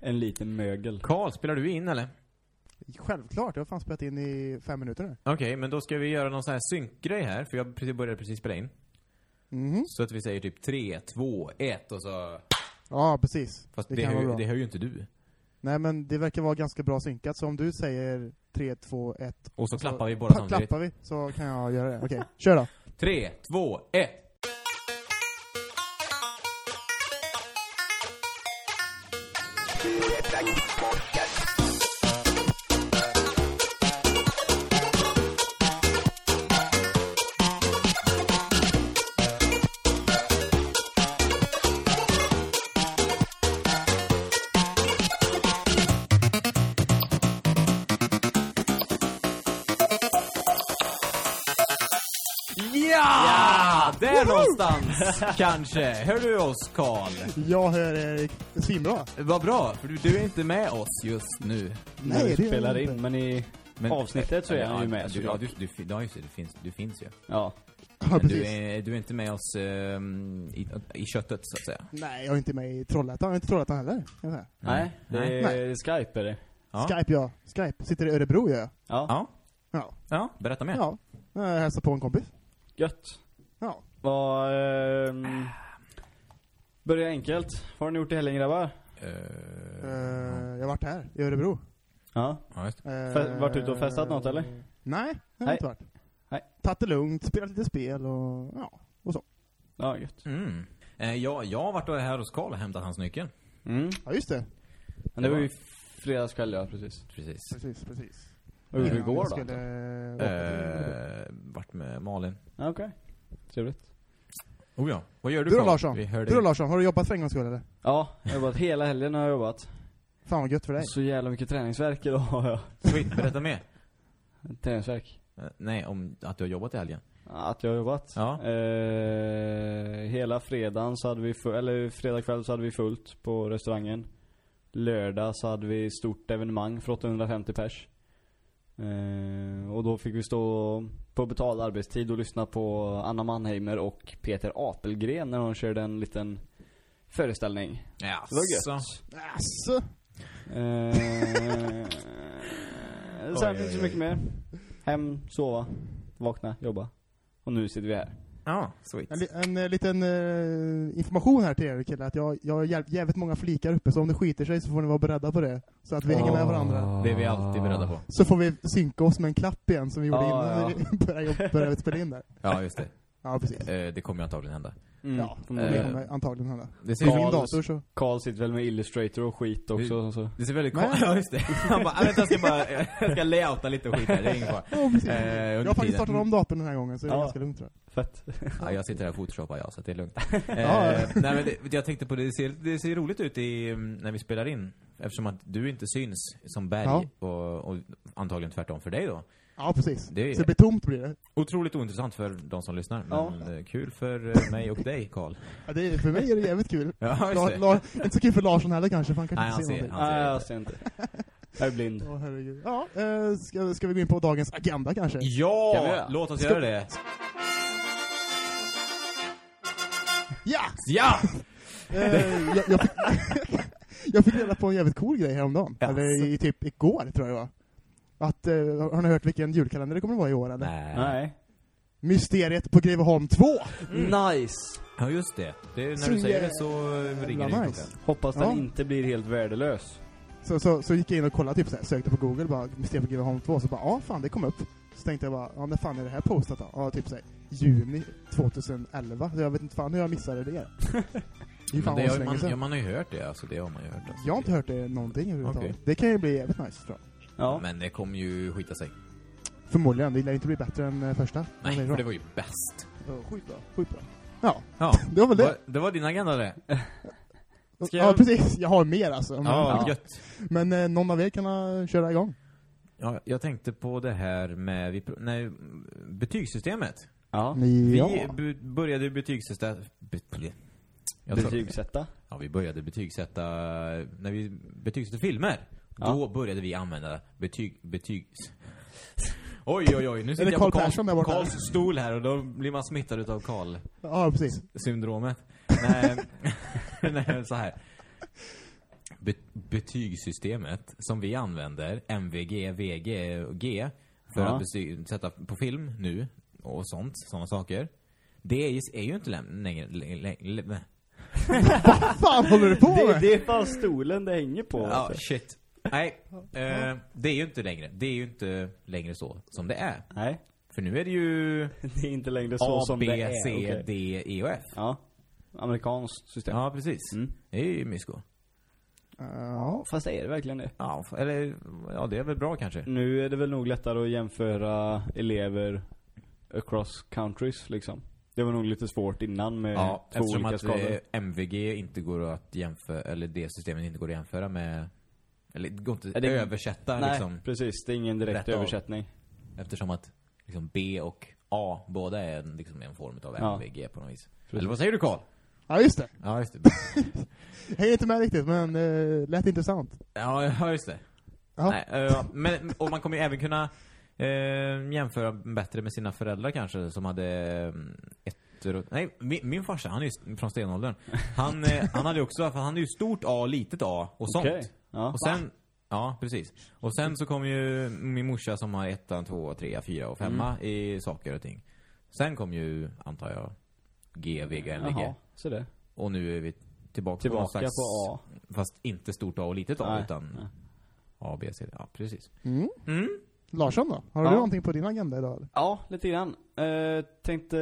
En liten mögel. Karl, spelar du in eller? Självklart, jag har fan spelat in i fem minuter nu. Okej, men då ska vi göra någon sån här synkgrej här, för jag precis började precis spela in. Mhm. Så att vi säger typ 3, 2, 1 och så... Ja, precis. Fast Det det, kan hör, vara ju- bra. det hör ju inte du. Nej men det verkar vara ganska bra synkat, så om du säger 3, 2, 1 Och så klappar vi båda samtidigt. Klappar vi, så kan jag göra det. Okej, kör då. 3, 2, 1. Kanske. Hör du oss, Karl? Jag hör er svinbra. Vad bra, för du, du är inte med oss just nu. Vi det är spelar jag in, inte. men i avsnittet så är han ju med Du, ja, såklart. du, du, ja, just det, du finns, du finns ju. Ja. Ja, Men du precis. är, du är inte med oss ehm, i, i köttet, så att säga. Nej, jag är inte med i Trollhättan. Jag är inte i Trollhättan heller. jag säga. Nej, det är Nej. Skype är det. Ja. Skype, ja. Skype. Sitter i Örebro, gör jag. Ja. Ja, Ja. ja berätta mer. Ja. Jag hälsar på en kompis. Gött. Ja. Vad... ehm, börja enkelt. Vad har ni gjort i helgen grabbar? Eh, Eh, jag har varit här, i Örebro. Ja. ja, just det. Uh, Fe- varit ute och festat något, eller? Nej, det har Nej. jag inte varit. Nej. Tagit det lugnt, spelat lite spel och ja, och så. Ja, gött. Mm. Eh, jag, jag har varit här hos Karl och hämtat hans nyckel. Mm. Ja, just det. Men det var ju fredagskväll ja, precis. Precis. Precis, precis. Vad gjorde du Ja, igår då? skulle åka till Örebro. Eh, vart med Malin. Ja, Okej. Trevligt. Oh ja. Vad gör du Du då? Larsson? Vi hör Du då. Larsson, har du jobbat för en gångs skull eller? Ja, jag har jobbat hela helgen har jag jobbat. Fan vad gött för dig. Så jävla mycket träningsverk idag har jag. Sweet, berätta mer. Träningsverk. Eh, nej, om att du har jobbat i helgen. Att jag har jobbat? Ja. Eh, hela fredagen så hade vi, fu- eller fredag kväll så hade vi fullt på restaurangen. Lördag så hade vi stort evenemang för 850 pers. Eh, och då fick vi stå på betald arbetstid och lyssna på Anna Mannheimer och Peter Apelgren när de körde en liten föreställning. Ja, Det var gött. så. Asså? Eh, sen inte så mycket mer. Hem, sova, vakna, jobba. Och nu sitter vi här. Ja, sweet. En, li- en eh, liten eh, information här till er killar, att jag, jag har jäv- jävligt många flikar uppe, så om det skiter sig så får ni vara beredda på det. Så att vi hänger med varandra. Det är vi alltid beredda på. Så får vi synka oss med en klapp igen som vi gjorde Ja, innan vi började, började spela in där. Ja, just det. Ja, precis. Eh, det kommer ju antagligen hända. Mm. Ja, Får det Eh, kommer antagligen hända. Det ser, min dator så... Karl sitter väl med Illustrator och skit också. Så. det ser väldigt Nej. Ja, just det. Han bara, "Ah, vänta, jag ska bara, jag ska layouta lite och skit här, det är ingen fara. Ja, precis. Eh, jag har faktiskt startat om datorn den här gången, så det är Ja. ganska lugnt tror jag. Fett. Ja, jag sitter här och photoshoppar ja, så det är lugnt. Ja. Eh, nej men det, jag tänkte på det, det ser, det ser roligt ut i, mm, när vi spelar in. Eftersom att du inte syns som berg Ja. och, och antagligen tvärtom för dig då. Ja, precis. Det är- Så det blir tomt blir det. Otroligt ointressant för de som lyssnar, Ja. men eh, kul för eh, mig och dig Karl. Ja, det är, för mig är det jävligt kul. Ja, La, la, inte så kul för Larsson heller kanske, för han kanske Nej, inte han ser någonting. han- Nej, jag ser inte. Jag är blind. Åh, herregud. Ja, eh, ska, ska vi gå in på dagens agenda kanske? Ja! Låt oss Ska- göra det. Ja! Ja! Eh, jag, jag, fick, jag fick reda på en jävligt cool grej häromdagen. Jaså? Eller i typ igår, tror jag det var. Att, eh, har ni hört vilken julkalender det kommer att vara i år eller? Nej. Nej. Mysteriet på Greveholm 2! Nice! Ja, just det. det när Så du säger det så ringer det nice. Hoppas den Ja. inte blir helt värdelös. Så, så, så gick jag in och kollade, typ såhär, sökte på google, bara Mysteriet på Greveholm 2, så bara ja fan det kom upp. Så tänkte jag bara, ja när fan är det här postat då? Ja typ såhär, juni 2011. Så jag vet inte fan hur jag missade det. Det är ju fan det har, man, sedan. ja, man har ju hört det, alltså det har man ju hört. Alltså. Jag har inte hört det någonting överhuvudtaget. Okej. Det kan ju bli jävligt nice tror jag. Ja. Men det kommer ju skita sig. Förmodligen, det lär inte bli bättre än eh, första. Nej, för det var ju bäst. Ja, Skitbra, skitbra. Ja, Ja, det var väl det. var, det var din agenda det. Ska Ja jag- precis, jag har mer alltså. Men, Ja, Ja. gött. men eh, någon av er kan köra igång. Ja, jag tänkte på det här med vi, nej, betygssystemet. Ja. Vi Ja. började betygsätta... Be, jag Betygsätta. Ja, vi började betygsätta... När vi betygsatte filmer, Ja. då började vi använda betyg... betygs... Oj, oj, oj. Nu sitter det jag på där Karls, stol här och då blir man smittad utav Karl-syndromet. Ja, precis. Nej, nej, så här. be betygssystemet som vi använder, MVG, VG och G, för Ja. att sätta på film nu och sånt, sådana saker. Det är, ju- är ju inte längre... lä- lä- lä- Vad fan håller du på Det, med? det är fan stolen det hänger på. Ja, alltså. shit. Nej, eh, det är ju inte längre. Det är ju inte längre så som det är. Nej, För nu är det ju det är inte längre så A, som B, det är. C, okej. D, E och F. Ja. Amerikanskt system. Ja, precis. Mm. Det är ju mysko. Ja. Fast är det verkligen det? Ja, eller ja, det är väl bra kanske. Nu är det väl nog lättare att jämföra elever across countries liksom. Det var nog lite svårt innan med Ja, två eftersom olika att skalor. eh, MVG inte går att jämföra, eller det systemet inte går att jämföra med, eller det går inte Är att det- översätta Nej, liksom, precis. Det är ingen direkt rätt av. översättning. eftersom att liksom B och A båda är en, liksom en form av Ja. MVG på något vis. Eller vad säger du Karl? ja, just det. Ja, just det. Jag hänger inte med riktigt, men uh, lät intressant. ja, ja, just det. Ja. Nej, eh, men, och man kommer ju även kunna eh, jämföra bättre med sina föräldrar kanske, som hade ettor och, Nej, min, min farsa, han är ju från stenåldern. Han, eh, han hade också, för han hade ju stort A, litet A och sånt. Okej. Ja. Och sen, ja precis. Och sen så kom ju min morsa som har ettan, tvåa, trea, fyra och femma Mm. i saker och ting. Sen kom ju, antar jag, G, VG, LG. Jaha, så det. Och nu är vi tillbaka, på någon Tillbaka slags, på A. Fast inte stort A och litet A, Nej, utan nej. A, B, C, D. Ja, precis. Mm. Larsson då? Har Ja. du någonting på din agenda idag eller? Ja, lite grann. Eh, tänkte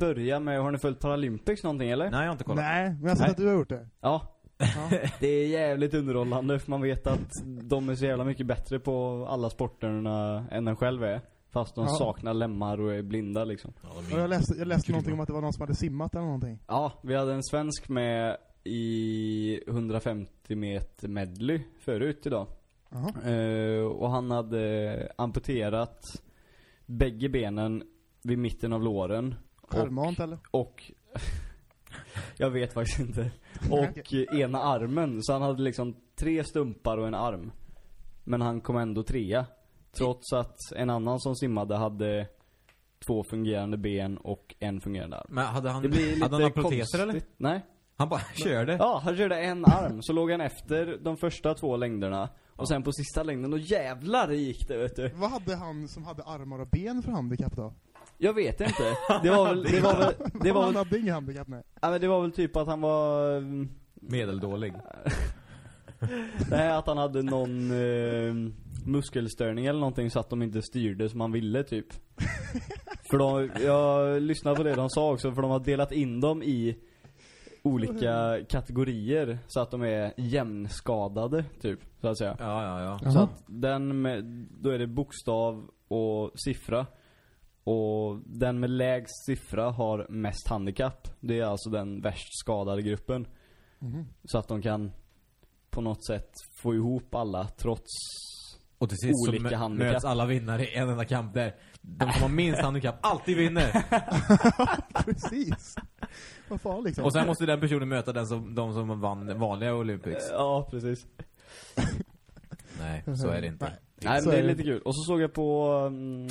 börja med, har ni följt Paralympics någonting eller? Nej, jag har inte kollat. Nej, men jag har sett att du har gjort det. Ja. Ja. Det är jävligt underhållande för man vet att de är så jävla mycket bättre på alla sporterna än en själv är. Fast de Ja. saknar lemmar och är blinda liksom. Ja, är- jag läste, jag läste någonting om att det var någon som hade simmat eller någonting. Ja, vi hade en svensk med i 150 meter medley förut idag. Eh, och han hade amputerat bägge benen vid mitten av låren. Självmant eller? Och jag vet faktiskt inte. Och ena armen. Så han hade liksom tre stumpar och en arm. Men han kom ändå trea. Trots att en annan som simmade hade två fungerande ben och en fungerande arm. Men hade han, Det blir lite hade han några proteser eller? Nej. Han bara körde? Ja, han körde en arm. Så låg han efter de första två längderna. Och sen på sista längden, då jävlar gick det vet du. Vad hade han som hade armar och ben för handikapp då? Jag vet inte. Det var väl, det var väl, det var han väl, hade inget handikapp nej. ja, men det var väl typ att han var mm, Medeldålig. Nej, att han hade någon eh, muskelstörning eller någonting så att de inte styrde som han ville typ. för de, jag lyssnade på det de sa också, för de har delat in dem i olika kategorier så att de är jämnskadade typ, så att säga. Ja, ja, ja. Jaha. Så att den med, då är det bokstav och siffra. Och den med lägst siffra har mest handikapp. Det är alltså den värst skadade gruppen. Mhm. Så att de kan på något sätt få ihop alla trots Och till sist så Olika mö- handikapp. möts alla vinnare i en enda kamp där de som har minst handikapp alltid vinner. Precis. Vad fan liksom. Och sen måste den personen möta den som, de som vann vanliga Olympics. Ja, precis. Nej, så är det inte. Nej. Nej, Så men det är är det. lite kul. Och så såg jag på mm,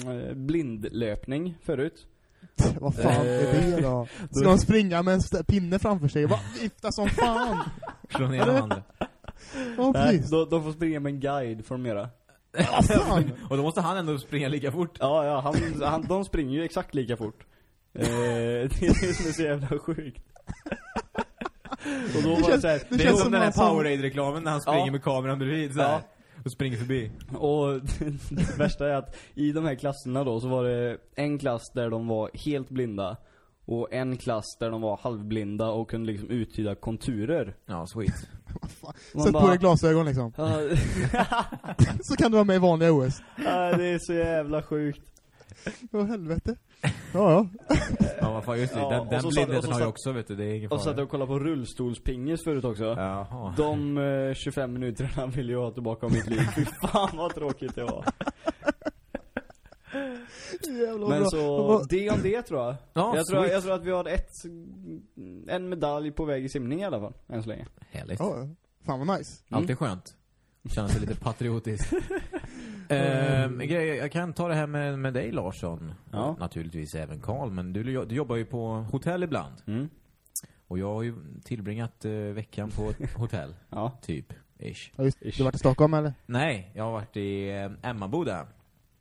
blindlöpning förut. Vad fan är det då? Ska de springa med en pinne framför sig bara vifta som fan? Från ena handen. Ja, Nej, de, de får springa med en guide får de göra. Och då måste han ändå springa lika fort. Ja, ja, han, han, de springer ju exakt lika fort. Eh, det är det som är så jävla sjukt. Och då Det var det känns- så här, det Det är känns som den här Powerade-reklamen när han springer Ja. med kameran bredvid så här, Ja. Och springer förbi. Och det värsta är att i de här klasserna då så var det en klass där de var helt blinda. Och en klass där de var halvblinda och kunde liksom uttyda konturer. Ja, sweet. Sätt på bara- dig glasögon liksom. Så kan du vara med i vanliga OS. ja, det är så jävla sjukt. Vad helvete. Ja, ja. Ja, vad fan, just det. Ja, Den, och den och blindheten har jag också, vet du. Det är ingen Och så satt jag fara. och kollade på rullstolspingis förut också. Jaha. De eh, 25 minuterna vill jag ha tillbaka av mitt liv. Fy fan vad tråkigt det var. Jävlar Men bra. så, det om det tror jag. Ja, jag, tror, jag tror att vi har ett, en medalj på väg i simning i alla fall, än så länge. Härligt. Ja, ja. fan vad nice. Alltid skönt. Känna sig lite patriotisk. Ehm, en grej, jag kan ta det här med, med dig Larsson. Ja. Och Naturligtvis även Karl, men du, du jobbar ju på hotell ibland. Mm. Och jag har ju tillbringat eh, veckan på ett hotell, Ja. typ. Ish. Ja, just, Ish. du har varit i Stockholm eller? Nej, jag har varit i eh, Emmaboda.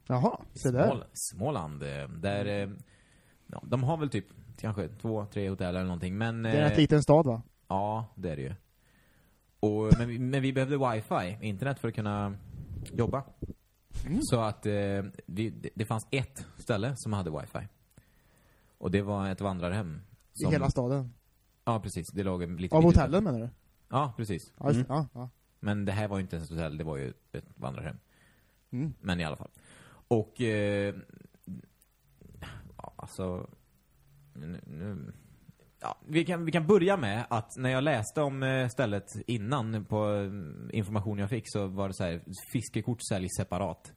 Jaha, se där. Smål, Småland. eh, Där, eh, ja, de har väl typ kanske två, tre hotell eller någonting. Men, Det är en eh, liten stad va? Ja, det är det ju. Och, men, vi- men vi behövde wifi, internet, för att kunna jobba. Mm. Så att eh, vi, det, det fanns ett ställe som hade wifi. Och det var ett vandrarhem. I som- hela staden. Ja, precis. Det låg en lite Av hotellen menar du? Ja, precis. Ja, just, Mm. ja, ja. Men det här var ju inte ens ett hotell, det var ju ett vandrarhem. Mm. Men i alla fall. Och, eh, ja, alltså, nu, nu, ja, vi, kan, vi kan börja med att när jag läste om eh, stället innan på eh, information jag fick så var det så här, fiskekort säljs separat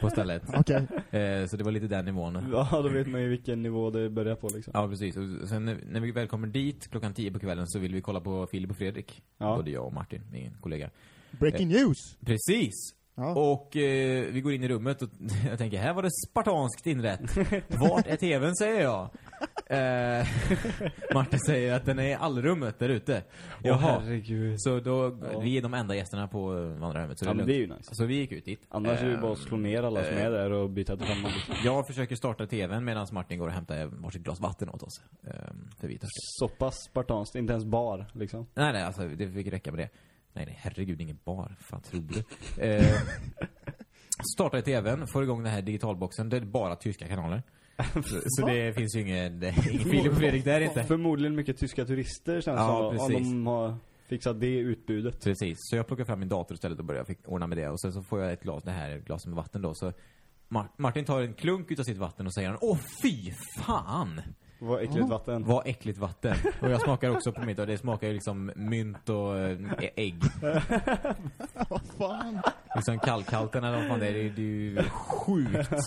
på stället. Okej. Eh, så det var lite den nivån. Ja, då vet man ju vilken nivå det börjar på liksom. Ja, precis. Och sen när, när vi väl kommer dit klockan 10 på kvällen så vill vi kolla på Filip och Fredrik. Ja. Både jag och Martin, min kollega. Breaking news! Precis! Ja. Och eh, vi går in i rummet och jag tänker, här var det spartanskt inrätt. Vart är tvn, säger jag. Eh, Martin säger att den är i allrummet där ute. Åh, Jaha. herregud. Så då, Ja. vi är de enda gästerna på eh, vandrarhemmet. Så Ja, men det är lugnt. ju nice. Så vi gick ut dit. Annars är det Eh, bara att slå ner alla som eh, är där och byta till femman liksom. Jag försöker starta tvn medan Martin går och hämtar varsitt glas vatten åt oss. Eh, för vi är törstiga. Så pass spartanskt, inte ens bar liksom. Nej, nej, alltså det fick räcka med det. Nej, nej, herregud, ingen bar. Fan trodde du? Eh, startar i tvn, får igång den här digitalboxen. Det är bara tyska kanaler. Så, det finns ju ingen, ingen Filip och Fredrik där inte. Förmodligen mycket tyska turister känns Ja, som. Om de har fixat det utbudet. Precis, så jag plockar fram min dator istället och börjar ordna med det. Och sen så får jag ett glas, det här glaset med vatten då. Så Mar- Martin tar en klunk utav sitt vatten och säger Åh fy fan! Vad äckligt vatten. Vad äckligt vatten. Och jag smakar också på mitt och det smakar ju liksom mynt och eh, ägg. Vad fan? Liksom kalkhalten eller vad fan det är, det är ju sjukt.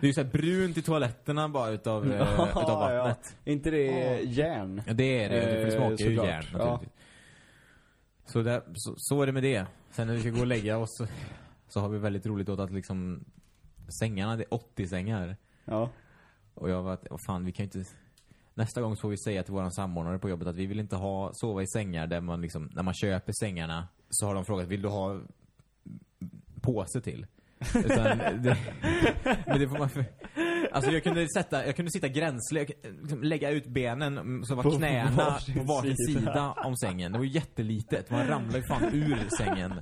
Det är ju såhär brunt i toaletterna bara utav, eh, utav vattnet. Ja. inte det järn? Ja, det är det. för det Eh, smakar ju såklart. järn Ja. naturligtvis. Så, där, så, så är det med det. Sen när vi ska gå och lägga oss så, så har vi väldigt roligt åt att liksom Sängarna, det är 80 sängar. Ja. Och jag var att, vad fan, vi kan ju inte... Nästa gång så får vi säga till våran samordnare på jobbet att vi vill inte ha, sova i sängar där man liksom, när man köper sängarna så har de frågat, vill du ha påse till? Utan det, men det får man Alltså jag kunde sätta, jag kunde sitta gränsle, liksom lägga ut benen mm, så var På knäna varsin på varsin sida. sida om sängen. Det var ju jättelitet, man ramlade ju fan ur sängen.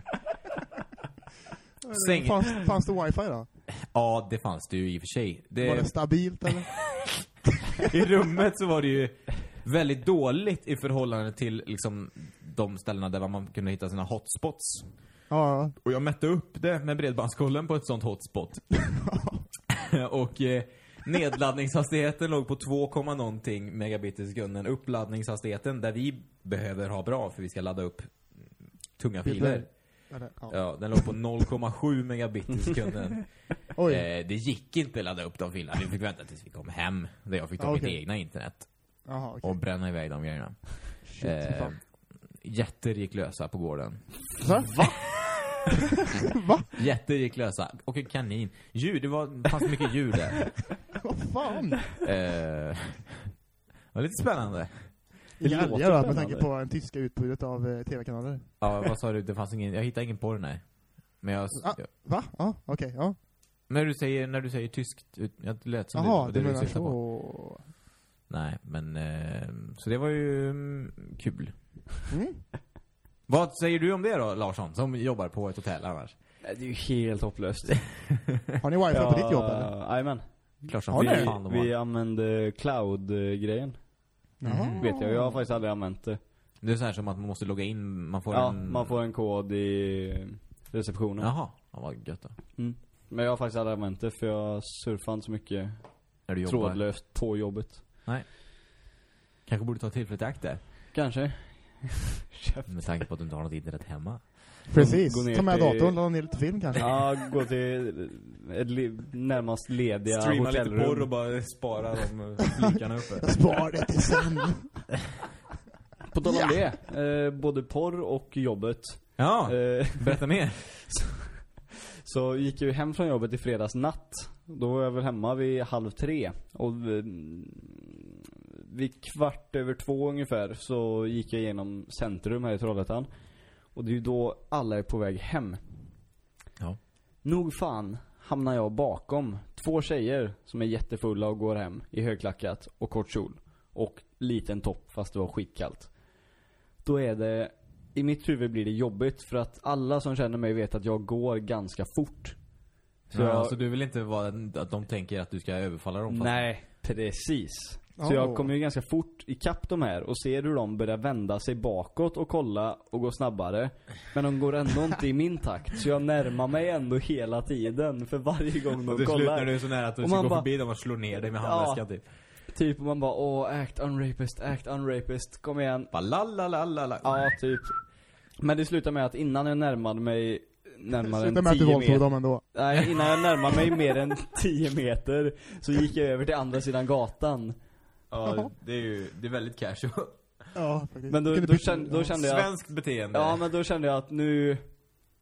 Säng- Fanns, fanns det wifi då? Ja, det fanns det ju i och för sig. Det, Var det stabilt eller? I rummet så var det ju väldigt dåligt i förhållande till liksom de ställena där man kunde hitta sina hotspots. Ja, Och jag mätte upp det med bredbandskollen på ett sånt hotspot. och eh, nedladdningshastigheten låg på 2, någonting megabit i sekunden. Uppladdningshastigheten där vi behöver ha bra för vi ska ladda upp tunga filer. ja. Ja, den låg på 0,7 megabit i sekunden. Eh, det gick inte att ladda upp de filerna. Vi fick vänta tills vi kom hem. Där jag fick ta Ah, mitt okej. egna internet. Jaha, okej. Och bränna iväg de grejerna. Shit, Eh, jätter gick lösa på gården. Va? Va? Jätter gick lösa. Och en kanin. Djur, det var, fanns mycket djur där. Vad fan? Eh, det var lite spännande. Det låter älgar då, med spännande. tanke på en tyska utbudet av eh, tv-kanaler. Ja, vad sa du? Det fanns ingen, jag hittade ingen porr, nej. Men jag, Ah. jag Va? Ja, okej, ja. när du säger, när du säger tyskt, ut- jag lät som Jaha, det, du det menar syftade på. så. Nej, men, eh, så det var ju mm, kul. Mm. Vad säger du om det då, Larsson, som jobbar på ett hotell annars? Nej, Det är ju helt hopplöst. Har ni wifi på ditt jobb eller? Jajamän. Klart som Har ni? fan de Vi, har. vi använder cloud-grejen. Jaha. Vet jag, jag har faktiskt aldrig använt det. Det är så här som att man måste logga in, man får Ja, en... man får en kod i receptionen. Jaha, ja, vad gött då. Men jag har faktiskt aldrig använt det för jag surfar inte så mycket När du trådlöst på jobbet. Kanske borde ta tillfället i akt där. Kanske. Med tanke på att du inte har något internet hemma. Precis. Gå ner Ta med till- datorn, ladda ner lite film kanske. Ja, gå till ett le- närmast lediga hotellrum. bara spara de flikarna uppe. Spar det till sen. På tal om det, eh, både porr och jobbet. Ja, Eh, berätta mer. så gick jag ju hem från jobbet i fredags natt. Då var jag väl hemma vid halv tre. Och eh, vid kvart över två ungefär så gick jag igenom centrum här i Trollhättan. Och det är ju då alla är på väg hem. Ja. Nog fan hamnar jag bakom två tjejer som är jättefulla och går hem i högklackat och kort kjol. Och liten topp fast det var skitkallt. Då är det, i mitt huvud blir det jobbigt för att alla som känner mig vet att jag går ganska fort. Så ja, jag, Så du vill inte vara, att de tänker att du ska överfalla dem? fast- nej, precis. Så Oh. jag kommer ju ganska fort ikapp de här och ser hur de börjar vända sig bakåt och kolla och gå snabbare. Men de går ändå inte i min takt. Så jag närmar mig ändå hela tiden för varje gång Och de till slut när kollar. du är så nära att du Och ska gå förbi dem och slå ner dig med Ja. handväskan typ. Typ och man bara åh, act unrapist, act unrapist, kom igen. Bara la la la la. Ja, typ. Men det slutar med att innan jag närmade mig närmare Sluta än med att du 10 våldtog meter. dem ändå. Nej, innan jag närmade mig mer än 10 meter så gick jag över till andra sidan gatan. Ja, det är ju, det är väldigt casual. Ja, faktiskt. Men då, då, kände, då kände jag Svenskt beteende. Ja men då kände jag att nu,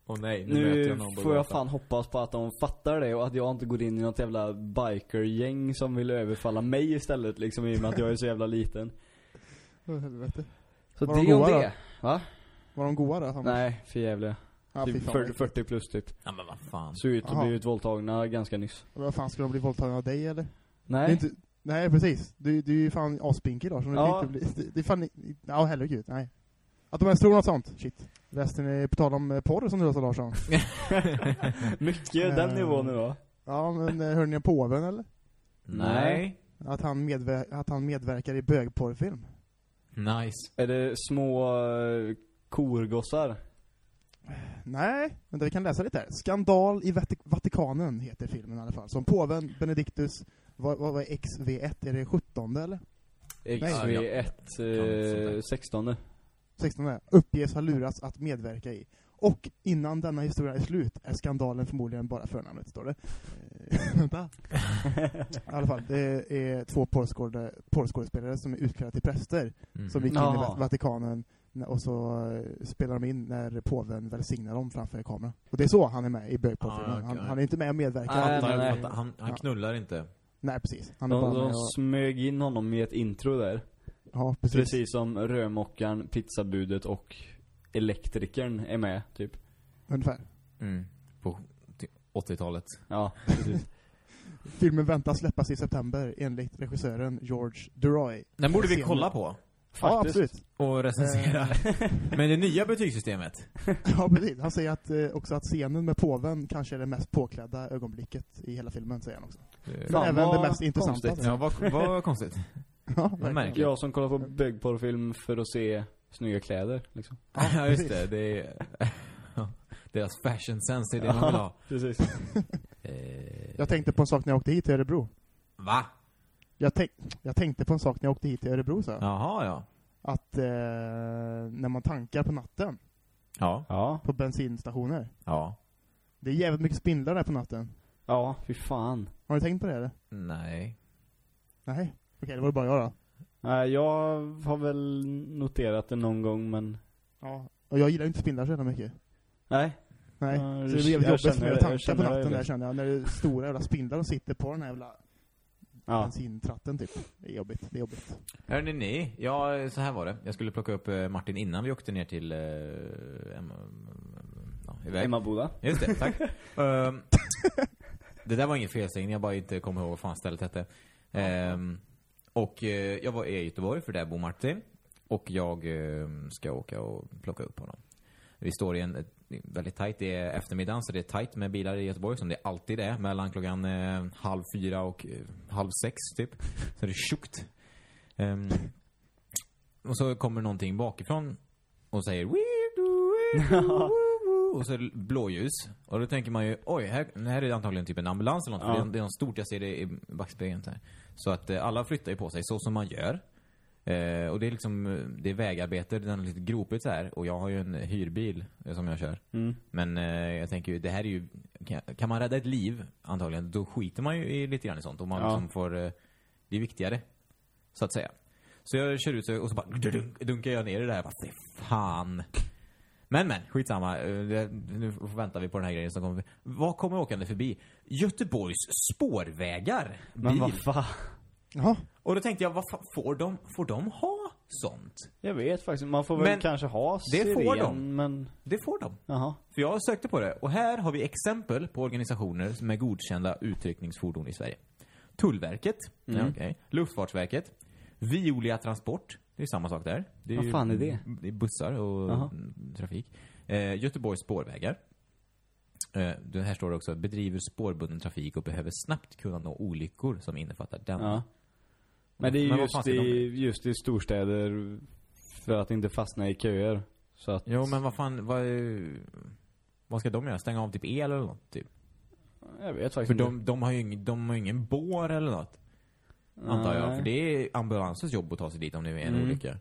Åh nej, nu, nu jag någon får jag fan hoppas på att de fattar det och att jag inte går in i något jävla bikergäng som vill överfalla mig istället liksom i och med att jag är så jävla liten. Åh, helvete. Så Var de det om goa då? det. Va? Var de goa då? Nej, för jävliga. Ja, typ fan, 40, 40 plus typ. Ja men vad fan. Såg ut att Jaha. bli utvåldtagna ganska nyss. Vad fan, ska de bli våldtagna av dig eller? Det är Nej. inte, nej, precis. Du, du är ju fan aspinkig då, så Ja. det, inte bli, det, det är fan, ja herregud, nej. Att de ens tror något sånt, shit. Resten är på tal om eh, porr som du sa Larsson. Mycket den Eh. nivån nu då. Ja, men eh, hörde ni om påven eller? Nej. Att han, medver att han medverkar i bögporrfilm. Nice. Är det små uh, korgossar? Nej, men vi kan läsa lite här. Skandal i Vatik Vatikanen heter filmen i alla fall. Som påven Benedictus, vad, vad var XV1? Är det 17 eller? XV1 eh, 16 16 uppges ha lurats att medverka i. Och innan denna historia är slut är skandalen förmodligen bara förnamnet, står det. Eh, Vänta. I alla fall, det är två porrskådespelare som är utklädda till präster Mm. som gick in i Vatikanen och så eh, spelar de in när påven välsignar dem framför kameran. Och det är så han är med i bögporrfilmen. Ah, okej. han, han är inte med och medverkar. Nej, Fattar, nej, jag nej. fattar. Han, han Ja. knullar inte. Nej, precis. Han är De, bara med de och, smög in honom i ett intro där. Ja, precis. Precis som rörmokaren, pizzabudet och elektrikern är med, typ. Ungefär. Mm. På ty- 80-talet. Ja, precis. Filmen väntas släppas i september enligt regissören George Duroy. Den borde vi kolla på. Ja, Faktiskt. absolut. Och recensera. Eh. Men det nya betygssystemet. Ja, precis. Han säger att, eh, också att scenen med påven kanske är det mest påklädda ögonblicket i hela filmen, säger han också. Men Fan, även det vad mest intressanta. konstigt. Ja, vad, vad konstigt. Ja, verkligen. märkligt. Jag som kollar på bögporrfilm för att se snygga kläder, liksom. Ja, just det. Det är... Deras fashion sense, det är det man vill ha. Precis. Eh, Jag tänkte på en sak när jag åkte hit till Örebro. Va? Jag, tänk, jag tänkte på en sak när jag åkte hit till Örebro, så. Jaha, ja. Att eh, när man tankar på natten Ja. Ja. på bensinstationer. Ja. Det är jävligt mycket spindlar där på natten. Ja, fy fan. Har du tänkt på det eller? Nej. Nej. Okej, det var det bara jag då. Nej, jag har väl noterat det någon gång, men... Ja. Och jag gillar inte spindlar så jävla mycket. Nej. Nej. Ja, så det blir jävligt jobbigt för mig att tanka på natten där känner jag. När det är stora jävla spindlar som sitter på den här jävla Ja. bensintratten typ. Det är jobbigt. Det är jobbigt. Hörrni ni, ja så här var det. Jag skulle plocka upp eh, Martin innan vi åkte ner till... Eh, Emma, ja, iväg. Emmaboda. Just det, tack. Ehm, det där var ingen felsägning, jag bara inte kommer ihåg vad fan stället hette. Ehm, och eh, jag var i Göteborg, för där bor Martin. Och jag eh, ska åka och plocka upp honom. Vi står i en väldigt tajt, det är eftermiddagen så det är tajt med bilar i Göteborg som det alltid är. Mellan klockan eh, halv fyra och eh, halv sex typ. Så det är tjockt. Ehm, och så kommer någonting bakifrån och säger och så är det blåljus. Och då tänker man ju, oj, här, här är det antagligen typ en ambulans eller något. Ja. För det, är, det är något stort, jag ser det i backspegeln så här. Så att eh, alla flyttar ju på sig så som man gör. Eh, och det är liksom, eh, det är vägarbete, det är lite gropigt så här. Och jag har ju en hyrbil eh, som jag kör. Mm. Men eh, jag tänker ju, det här är ju, kan, kan man rädda ett liv antagligen, då skiter man ju i, lite grann i sånt. Och man Ja. liksom får, eh, det är viktigare. Så att säga. Så jag kör ut så- och så bara dunk, dunkar jag ner i det här. Bara, fy fan. Men men, skitsamma. Eh, det- Nu väntar vi på den här grejen som kommer. Vad kommer åkande förbi? Göteborgs spårvägar. Men Bil. vad fan. Jaha. Och då tänkte jag, vad fan, får de, får de ha sånt. Jag vet faktiskt Man får väl Men kanske ha det får siren, de. men... Det får de. Jaha. För jag sökte på det och här har vi exempel på organisationer som är godkända utryckningsfordon i Sverige. Tullverket, Mm. ja, okej. Luftfartsverket, Violia Transport, det är samma sak där. Det är Vad fan är det? Det är bussar och Jaha. trafik. Eh, Göteborgs spårvägar. Eh, det här står det också, bedriver spårbunden trafik och behöver snabbt kunna nå olyckor som innefattar denna. Ja. Men det är vad just i, just i storstäder för att inte fastna i köer. Så att... Jo, men vad fan, vad, vad ska de göra? Stänga av typ el eller något? Typ? Jag vet För faktiskt de, de, har ju ingen, de har ju ingen bår eller något. Antar jag. För det är ambulansens jobb att ta sig dit om det är en Mm. olycka.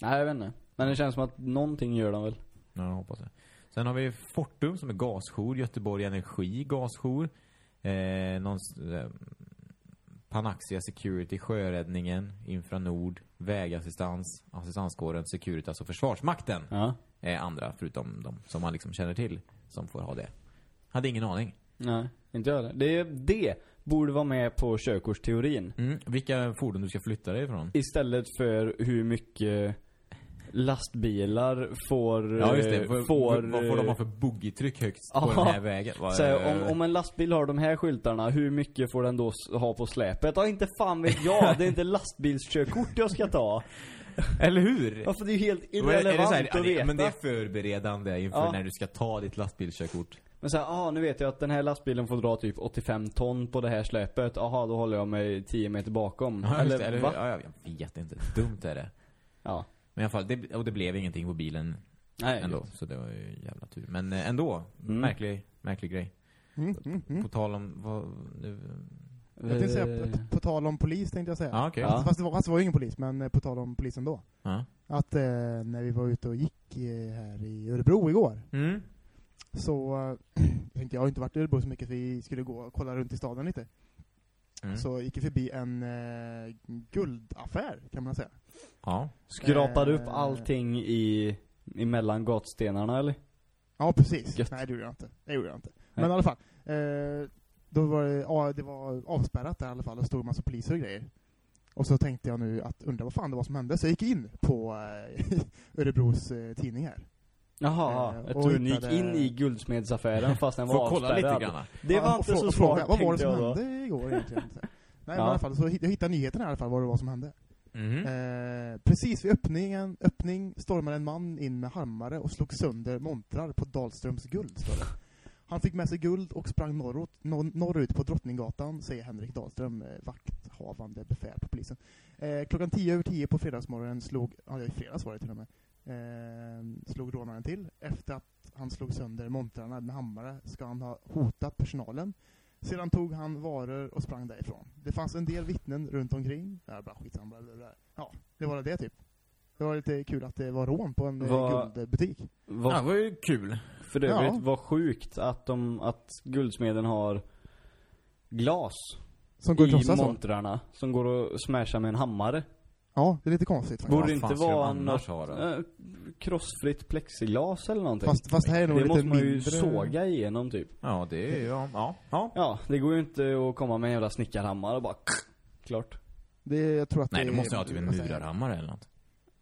Nej, jag vet inte. Men det känns som att någonting gör de väl. Ja, jag hoppas det. Sen har vi Fortum som är gasjour, Göteborg Energi gasjour, eh, någon, eh, Panaxia Security, Sjöräddningen, Infranord, Vägassistans, Assistanskåren, Securitas och Försvarsmakten Ja. är andra, förutom de som man liksom känner till, som får ha det. Hade ingen aning. Nej, inte jag heller. Det, det borde vara med på körkortsteorin. Mm. Vilka fordon du ska flytta dig ifrån? Istället för hur mycket lastbilar får... Ja, just det. eh, Får, får vad får de ha eh, för boogietryck högst på Ja. den här vägen? Vad- Så om, om en lastbil har de här skyltarna, hur mycket får den då ha på släpet? Ja, inte fan vet jag. Det är inte lastbilskörkort jag ska ta. Eller hur? Varför det är ju helt Men är det irrelevant så här, ja, att veta. Men det är förberedande inför Ja. när du ska ta ditt lastbilskörkort. Men såhär, ah nu vet jag att den här lastbilen får dra typ 85 ton på det här släpet. Jaha, då håller jag mig 10 meter bakom. Ja, eller, det, eller va? Ja, jag vet inte. Dumt är det. Ja. Men i alla fall, det, och det blev ingenting på bilen Nej. ändå. Så det var ju jävla tur. Men eh, ändå, Mm. märklig, märklig grej. Mm, mm, mm. På tal om, vad, nu, Jag tänkte säga, Eh, på, på tal om polis tänkte jag säga. ja okej. Ja. Fast, det var, fast det var ju ingen polis, men eh, på tal om polisen då. Ja. Att eh, när vi var ute och gick eh, här i Örebro igår, Mm. så jag tänkte jag har inte varit i Örebro så mycket, vi skulle gå och kolla runt i staden lite. Mm. Så gick vi förbi en eh, guldaffär, kan man säga. Ja. Skrapade upp Eh. allting i, emellan gatstenarna eller? Ja, precis. Gött. Nej, det gjorde jag inte. Det gjorde jag inte. Nej. Men i alla fall. Eh, då var det, ja, det var avspärrat där i alla fall och stod en massa poliser och grejer. Och så tänkte jag nu att undra vad fan det var som hände. Så jag gick in på eh, Örebros eh, tidning här. Jaha, Eh, jag tror ni gick hittade- in i guldsmedsaffären fast den var Får kolla lite grann. Det var Ja, inte så smart Vad var det som jag hände igår egentligen? Nej, Ja. i alla fall, så jag hittade nyheten i alla fall, vad det var som hände. Mhm. Eh, precis vid öppningen, öppning stormade en man in med hammare och slog sönder montrar på Dahlströms guld, står det. Han fick med sig guld och sprang norrut, nor- norrut på Drottninggatan, säger Henrik Dahlström, eh, vakthavande befäl på polisen. Eh, klockan tio över tio på fredagsmorgonen slog, ja i fredags var det till och med, eh, slog rånaren till. Efter att han slog sönder montrarna med hammare ska han ha hotat personalen. Sedan tog han varor och sprang därifrån. Det fanns en del vittnen runt omkring. Ja, bara skitsamma. bla, bla, bla. Ja, det var det typ. Det var lite kul att det var rån på en eh, Vad- guldbutik. Vad Ja, det var ju kul. För övrigt, Ja. vad sjukt att de, att guldsmeden har glas Som går i krossa så. montrarna som går att smasha med en hammare. Ja, det är lite konstigt faktiskt. Borde det inte fan ska de vara annars något ha då? eh, krossfritt plexiglas eller någonting? Fast, fast här är nog det lite måste man ju mindre... såga igenom typ. Ja, det är ju, ja, ja. ja. Ja, det går ju inte att komma med en jävla snickarhammare och bara klart. Det, jag tror att Nej, det du måste ha typ en vad säger jag? murarhammare eller något.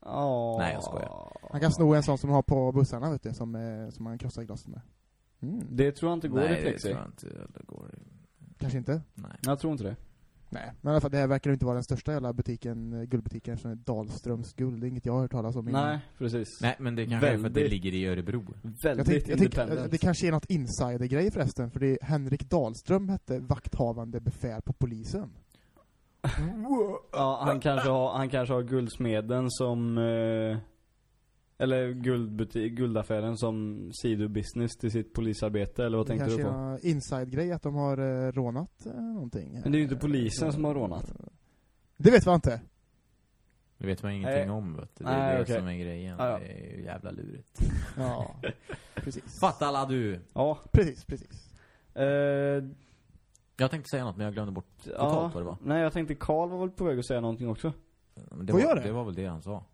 Ja. Nej, jag skojar. Han kan sno en sån som de har på bussarna vet du, som, eh, som man krossar glasen med. Mm. Det tror jag inte går Nej, i det plexi. tror jag inte det går. Kanske inte? Nej. Jag tror inte det. Nej, men i alla fall, det här verkar inte vara den största jävla butiken, eh, guldbutiken, eftersom det är Dahlströms guld. Det är inget jag har hört talas om innan. Nej, precis. Nej, men det kanske är för att det ligger i Örebro. Väldigt Jag tänkte, jag tänkte, independent. det kanske är något insidergrej förresten, för det är Henrik Dahlström hette vakthavande befäl på polisen. Ja, han kanske har, han kanske har guldsmeden som eh, eller guldbutik, guldaffären som sidobusiness till sitt polisarbete, eller vad det tänkte kanske du är på? någon inside-grej att de har eh, rånat eh, någonting. Men det är ju inte polisen som har rånat. Det vet vi inte. Det vet man ingenting Nej. om vet du. Det Nej, är det okej. som är grejen. Ja, ja. Det är ju jävla lurigt. Ja, precis. Fatta alla du! Ja. Precis, precis. Eh, Jag tänkte säga något men jag glömde bort ja. totalt vad det var. Nej, jag tänkte Karl var väl på väg att säga någonting också. Men det, Vad var, gör det? det var väl det han sa.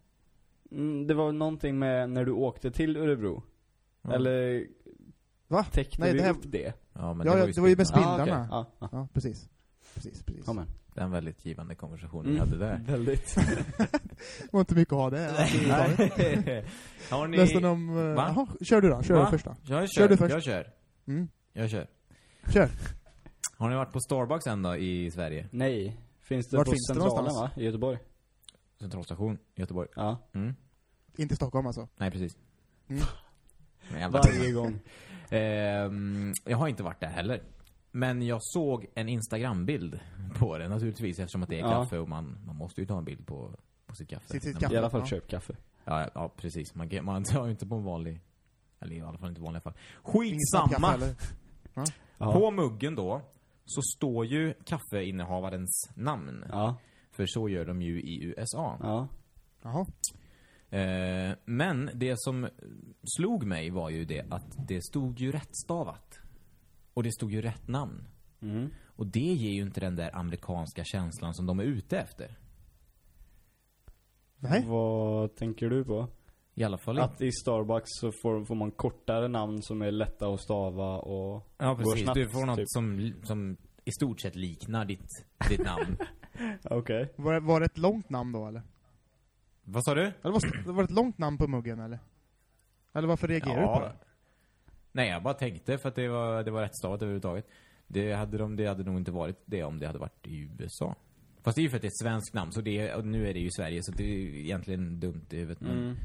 Mm, det var någonting med när du åkte till Örebro. Ja. Eller Va? täckte Nej, vi det här- upp det? Ja, men Ja, det var ju det var ju med spindlarna. Ah, okej. Spindlarna. Ja, ja. Precis. Precis, precis. Igen. den väldigt givande konversationen Mm. vi hade där. Väldigt. Det var inte mycket att ha det. överhuvudtaget. Har ni... Nästan om... eh, Va? Jaha, kör du då. Kör Va? du första. Jag Kör kör, du först. jag kör. Mm. Jag kör. Kör. Har ni varit på Starbucks än då i Sverige? Nej. Finns det Vart på finns det Centralen någonstans? va? I Göteborg? Centralstation, Göteborg. Ja. Mm. Inte i Stockholm alltså. Nej, precis. Mm. Varje gång. Ehm, jag har inte varit där heller. Men jag såg en Instagram-bild på det naturligtvis eftersom att det är Ja. kaffe och man, man måste ju ta en bild på, på sitt kaffe. Sitt- sitt När kaffe. I alla fall Ja. köp kaffe. Man, ja, ja, precis. Man, man tar ju inte på en vanlig, eller i alla fall inte i vanliga fall. Snabbkaffe Skitsamma! heller. Ja. På muggen då så står ju kaffeinnehavarens namn. Ja. För så gör de ju i USA. Ja. Jaha. Eh, men det som slog mig var ju det att det stod ju rättstavat. Och det stod ju rätt namn. Mm. Och det ger ju inte den där amerikanska känslan som de är ute efter. Nej. Vad tänker du på? I alla fall Att i Starbucks så får, får man kortare namn som är lätta att stava och... Ja, precis. snabbt, du får något typ. som, som i stort sett liknar ditt, ditt namn. Okej. Var det, var det ett långt namn då eller? Vad sa du? Eller var, det var det ett långt namn på muggen eller? Eller varför reagerar du på det? Nej, jag bara tänkte för att det var, det var rättstavat överhuvudtaget. Det hade, de, det hade nog inte varit det om det hade varit i USA. Fast det är ju för att det är ett svenskt namn, så det, och nu är det ju Sverige, så det är egentligen dumt i huvudet. Men, Mm.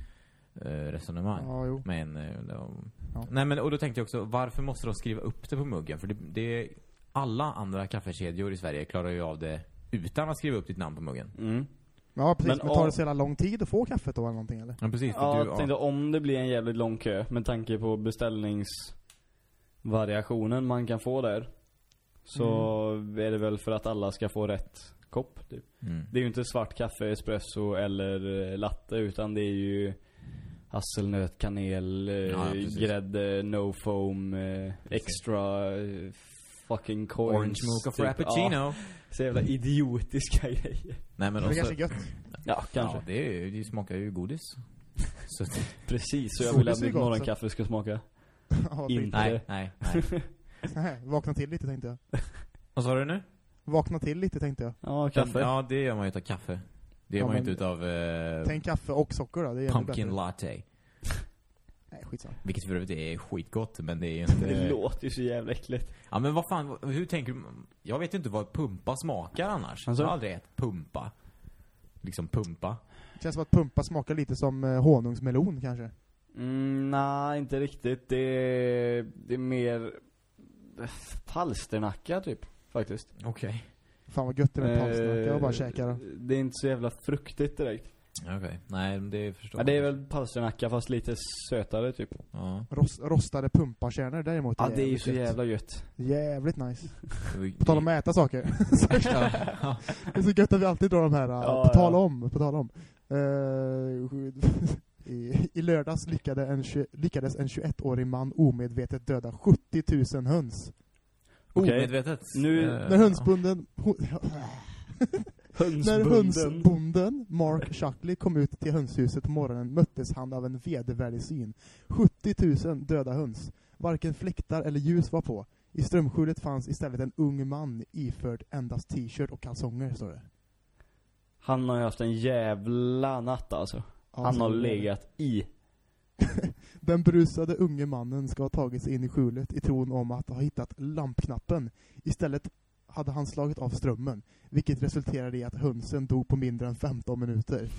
eh, resonemang. Ja, jo. Men, eh, då, Ja. Nej men, och då tänkte jag också, varför måste de skriva upp det på muggen? För det, det alla andra kaffekedjor i Sverige klarar ju av det utan att skriva upp ditt namn på muggen. Mm. Ja, precis. Men Men, tar om- det så jävla lång tid att få kaffet då eller någonting eller? Ja precis, Ja, du, jag tänkte om det blir en jävligt lång kö med tanke på beställningsvariationen man kan få där. Så är det väl för att alla ska få rätt kopp typ. mm. Det är ju inte svart kaffe, espresso eller eh, latte utan det är ju hasselnöt, kanel, eh, Ja, grädde, no foam, eh, extra fucking coins. Orange mocha typ. frappuccino. Ja, så jävla idiotiska grejer. Nej men det också, kanske är gött. Ja, kanske. Ja, det, är, det smakar ju godis. Så, Precis så jag vill är att mitt morgonkaffe ska smaka. ja, In- typ. nej, nej, nej. Nej, vakna till lite tänkte jag. Vad sa du nu? Vakna till lite tänkte jag. Ja, kaffe. Ja, det gör man ju utav kaffe. Det gör Ja, man ju inte utav eh, Tänk kaffe och socker då, det är pumpkin latte. Nej, skitsamma. Vilket för övrigt är skitgott, men det är ju inte... Det låter ju så jävla äckligt. Ja men vad fan, hur tänker du? Jag vet ju inte vad pumpa smakar annars. Alltså? Jag har aldrig ätit pumpa. Liksom pumpa. Känns som att pumpa smakar lite som eh, honungsmelon kanske. Mm, nej, inte riktigt. Det är, det är mer eh, palsternacka typ, faktiskt. Okej. Fan vad gött det med Eh, palsternacka. Jag bara käkar. Det är inte så jävla fruktigt direkt. Okej. Nej, men det förstår Ja, det är väl palsternacka fast lite sötare typ. Ja. Rost, rostade pumpakärnor däremot Ja, det är ju så gött. jävla gött. Jävligt nice. På tal om att äta saker. Ja. det är så gött att vi alltid drar de här, uh, Ja, på tal ja. om, på tal om. Eh, i, I lördags lyckade en, tju- lyckades en 21-årig man omedvetet döda 70 000 höns. Okej. Omedvetet. Nu- När hönsbonden... När hönsbonden Mark Shockley kom ut till hönshuset på morgonen möttes han av en vedervärdig syn. 70 000 döda höns. Varken fläktar eller ljus var på. I strömskjulet fanns istället en ung man iförd endast t-shirt och kalsonger, står det. Han har ju haft en jävla natt alltså. Ja, Han har legat i. Den brusade unge mannen ska ha tagit sig in i skjulet i tron om att ha hittat lampknappen. Istället hade han slagit av strömmen, vilket resulterade i att hönsen dog på mindre än 15 minuter.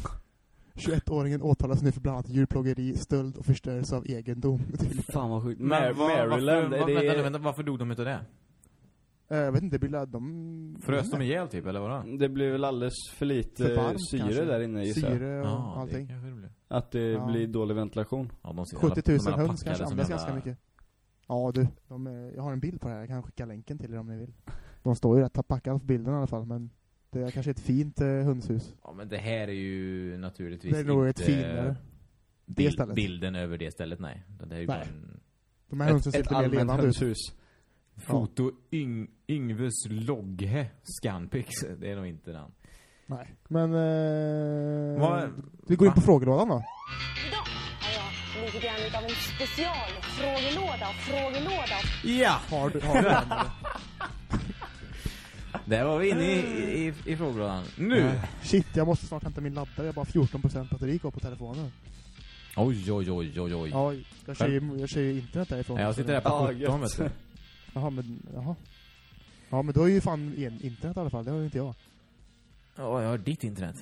21-åringen åtalas nu för bland annat djurplågeri, stöld och förstörelse av egendom. Fan vad sjukt. Men Mar- Maryland, varför, är det... vänta, vänta, varför dog de utav det? Eh, Jag vet inte, det blir de... Frös de ihjäl typ, eller vadå? Det blir väl alldeles för lite För varmt, syre kanske. där inne jag. Syre och det allting. det blir. Att det Ja. blir dålig ventilation. Ja, de ser 70 alla- 000 de är alla höns kanske andas jävla- ganska mycket. Ja du, de är, jag har en bild på det här. Jag kan skicka länken till er om ni vill. De står ju rätt packade på bilden i alla fall, men det är kanske ett fint eh, hönshus. Ja, men det här är ju naturligtvis Det är nog ett finare. Bil- stället. bilden över det stället, nej. Det är ju bara Nej. en De här hönsen Ett, ser lite mer allmänt levande ut. hönshus. foto Yng, Yngves Logge Scanpix. Det är nog inte den. Nej. Men... Eh, Vad- vi går in va? på frågelådan då. Idag har jag lite grann utav en specialfrågelåda, frågelåda. Ja! Har du, har du den? Där var vi inne i, i, i frågelådan. Nu! Nej. Shit, jag måste snart hämta min laddare. Jag har bara 14% batteri kvar på telefonen. Oj, oj, oj, oj, oj. Ja, jag kör ju, jag kör ju internet därifrån. Nej, jag sitter där på Ja, 17 vet du. Jaha, men, jaha. Ja, men då är ju fan en, internet i alla fall. Det har ju inte jag. Ja, jag har ditt internet.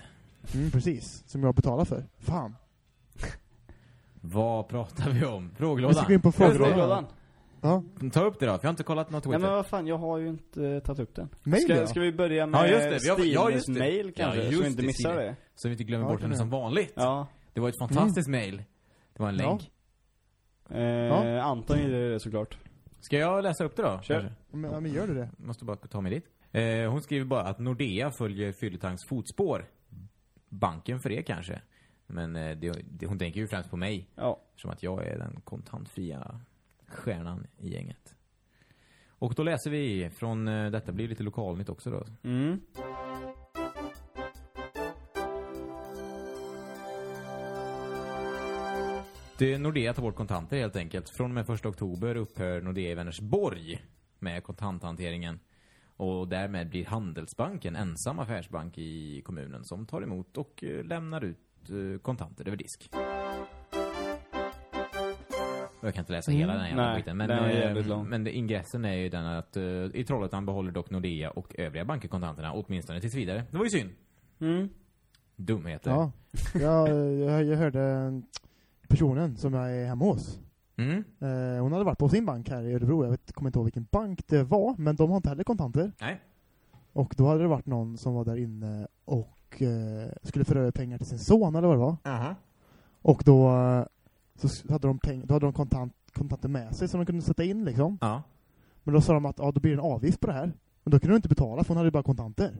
Mm, precis. Som jag betalar för. Fan. Vad pratar vi om? Vi ska Frågelådan? gå in på frågelådan. Ja. Ta upp det då, för jag har inte kollat något Nej Twitter. men vad fan, jag har ju inte eh, tagit upp den. Mail Ska, då? ska vi börja med Ja, just det. Vi har- ja, just det. mail kanske? Ja, så vi inte det, missar det. Så vi inte glömmer Ja, bort jag. som vanligt. Ja. Det var ett fantastiskt mail. Det var en Ja. länk. Eh, Anton gillade det såklart. Ska jag läsa upp det då? Kör. Men, ja, men gör du det? Måste bara ta mig dit. Eh, hon skriver bara att Nordea följer Fylletangs fotspår. Banken för er kanske. Men eh, det, det, hon tänker ju främst på mig. Ja. Som att jag är den kontantfria stjärnan i gänget. Och då läser vi från, eh, detta blir lite lokalnytt också då. Mm. Det Nordea tar bort kontanter helt enkelt. Från och med 1 oktober upphör Nordea i Vänersborg med kontanthanteringen. Och därmed blir Handelsbanken ensam affärsbank i kommunen som tar emot och eh, lämnar ut eh, kontanter över disk. Jag kan inte läsa hela den här jävla Nej, skiten. Men, den är eh, jävligt lång. men ingressen är ju den att eh, i Trollhättan behåller dock Nordea och övriga banker kontanterna, åtminstone tills vidare. Det var ju synd. Mm. Dumheter. Ja. Jag, jag, jag hörde personen som jag är hemma hos. Mm? Eh, hon hade varit på sin bank här i Örebro. Jag vet, kommer inte ihåg vilken bank det var, men de har inte heller kontanter. Nej. Och då hade det varit någon som var där inne och eh, skulle föra över pengar till sin son eller vad det var. Aha. Och då, eh, så hade de, peng- då hade de kontant, kontanter med sig som de kunde sätta in liksom. Ja. Men då sa de att ja, då blir det en avgift på det här. Men då kunde de inte betala för hon hade ju bara kontanter.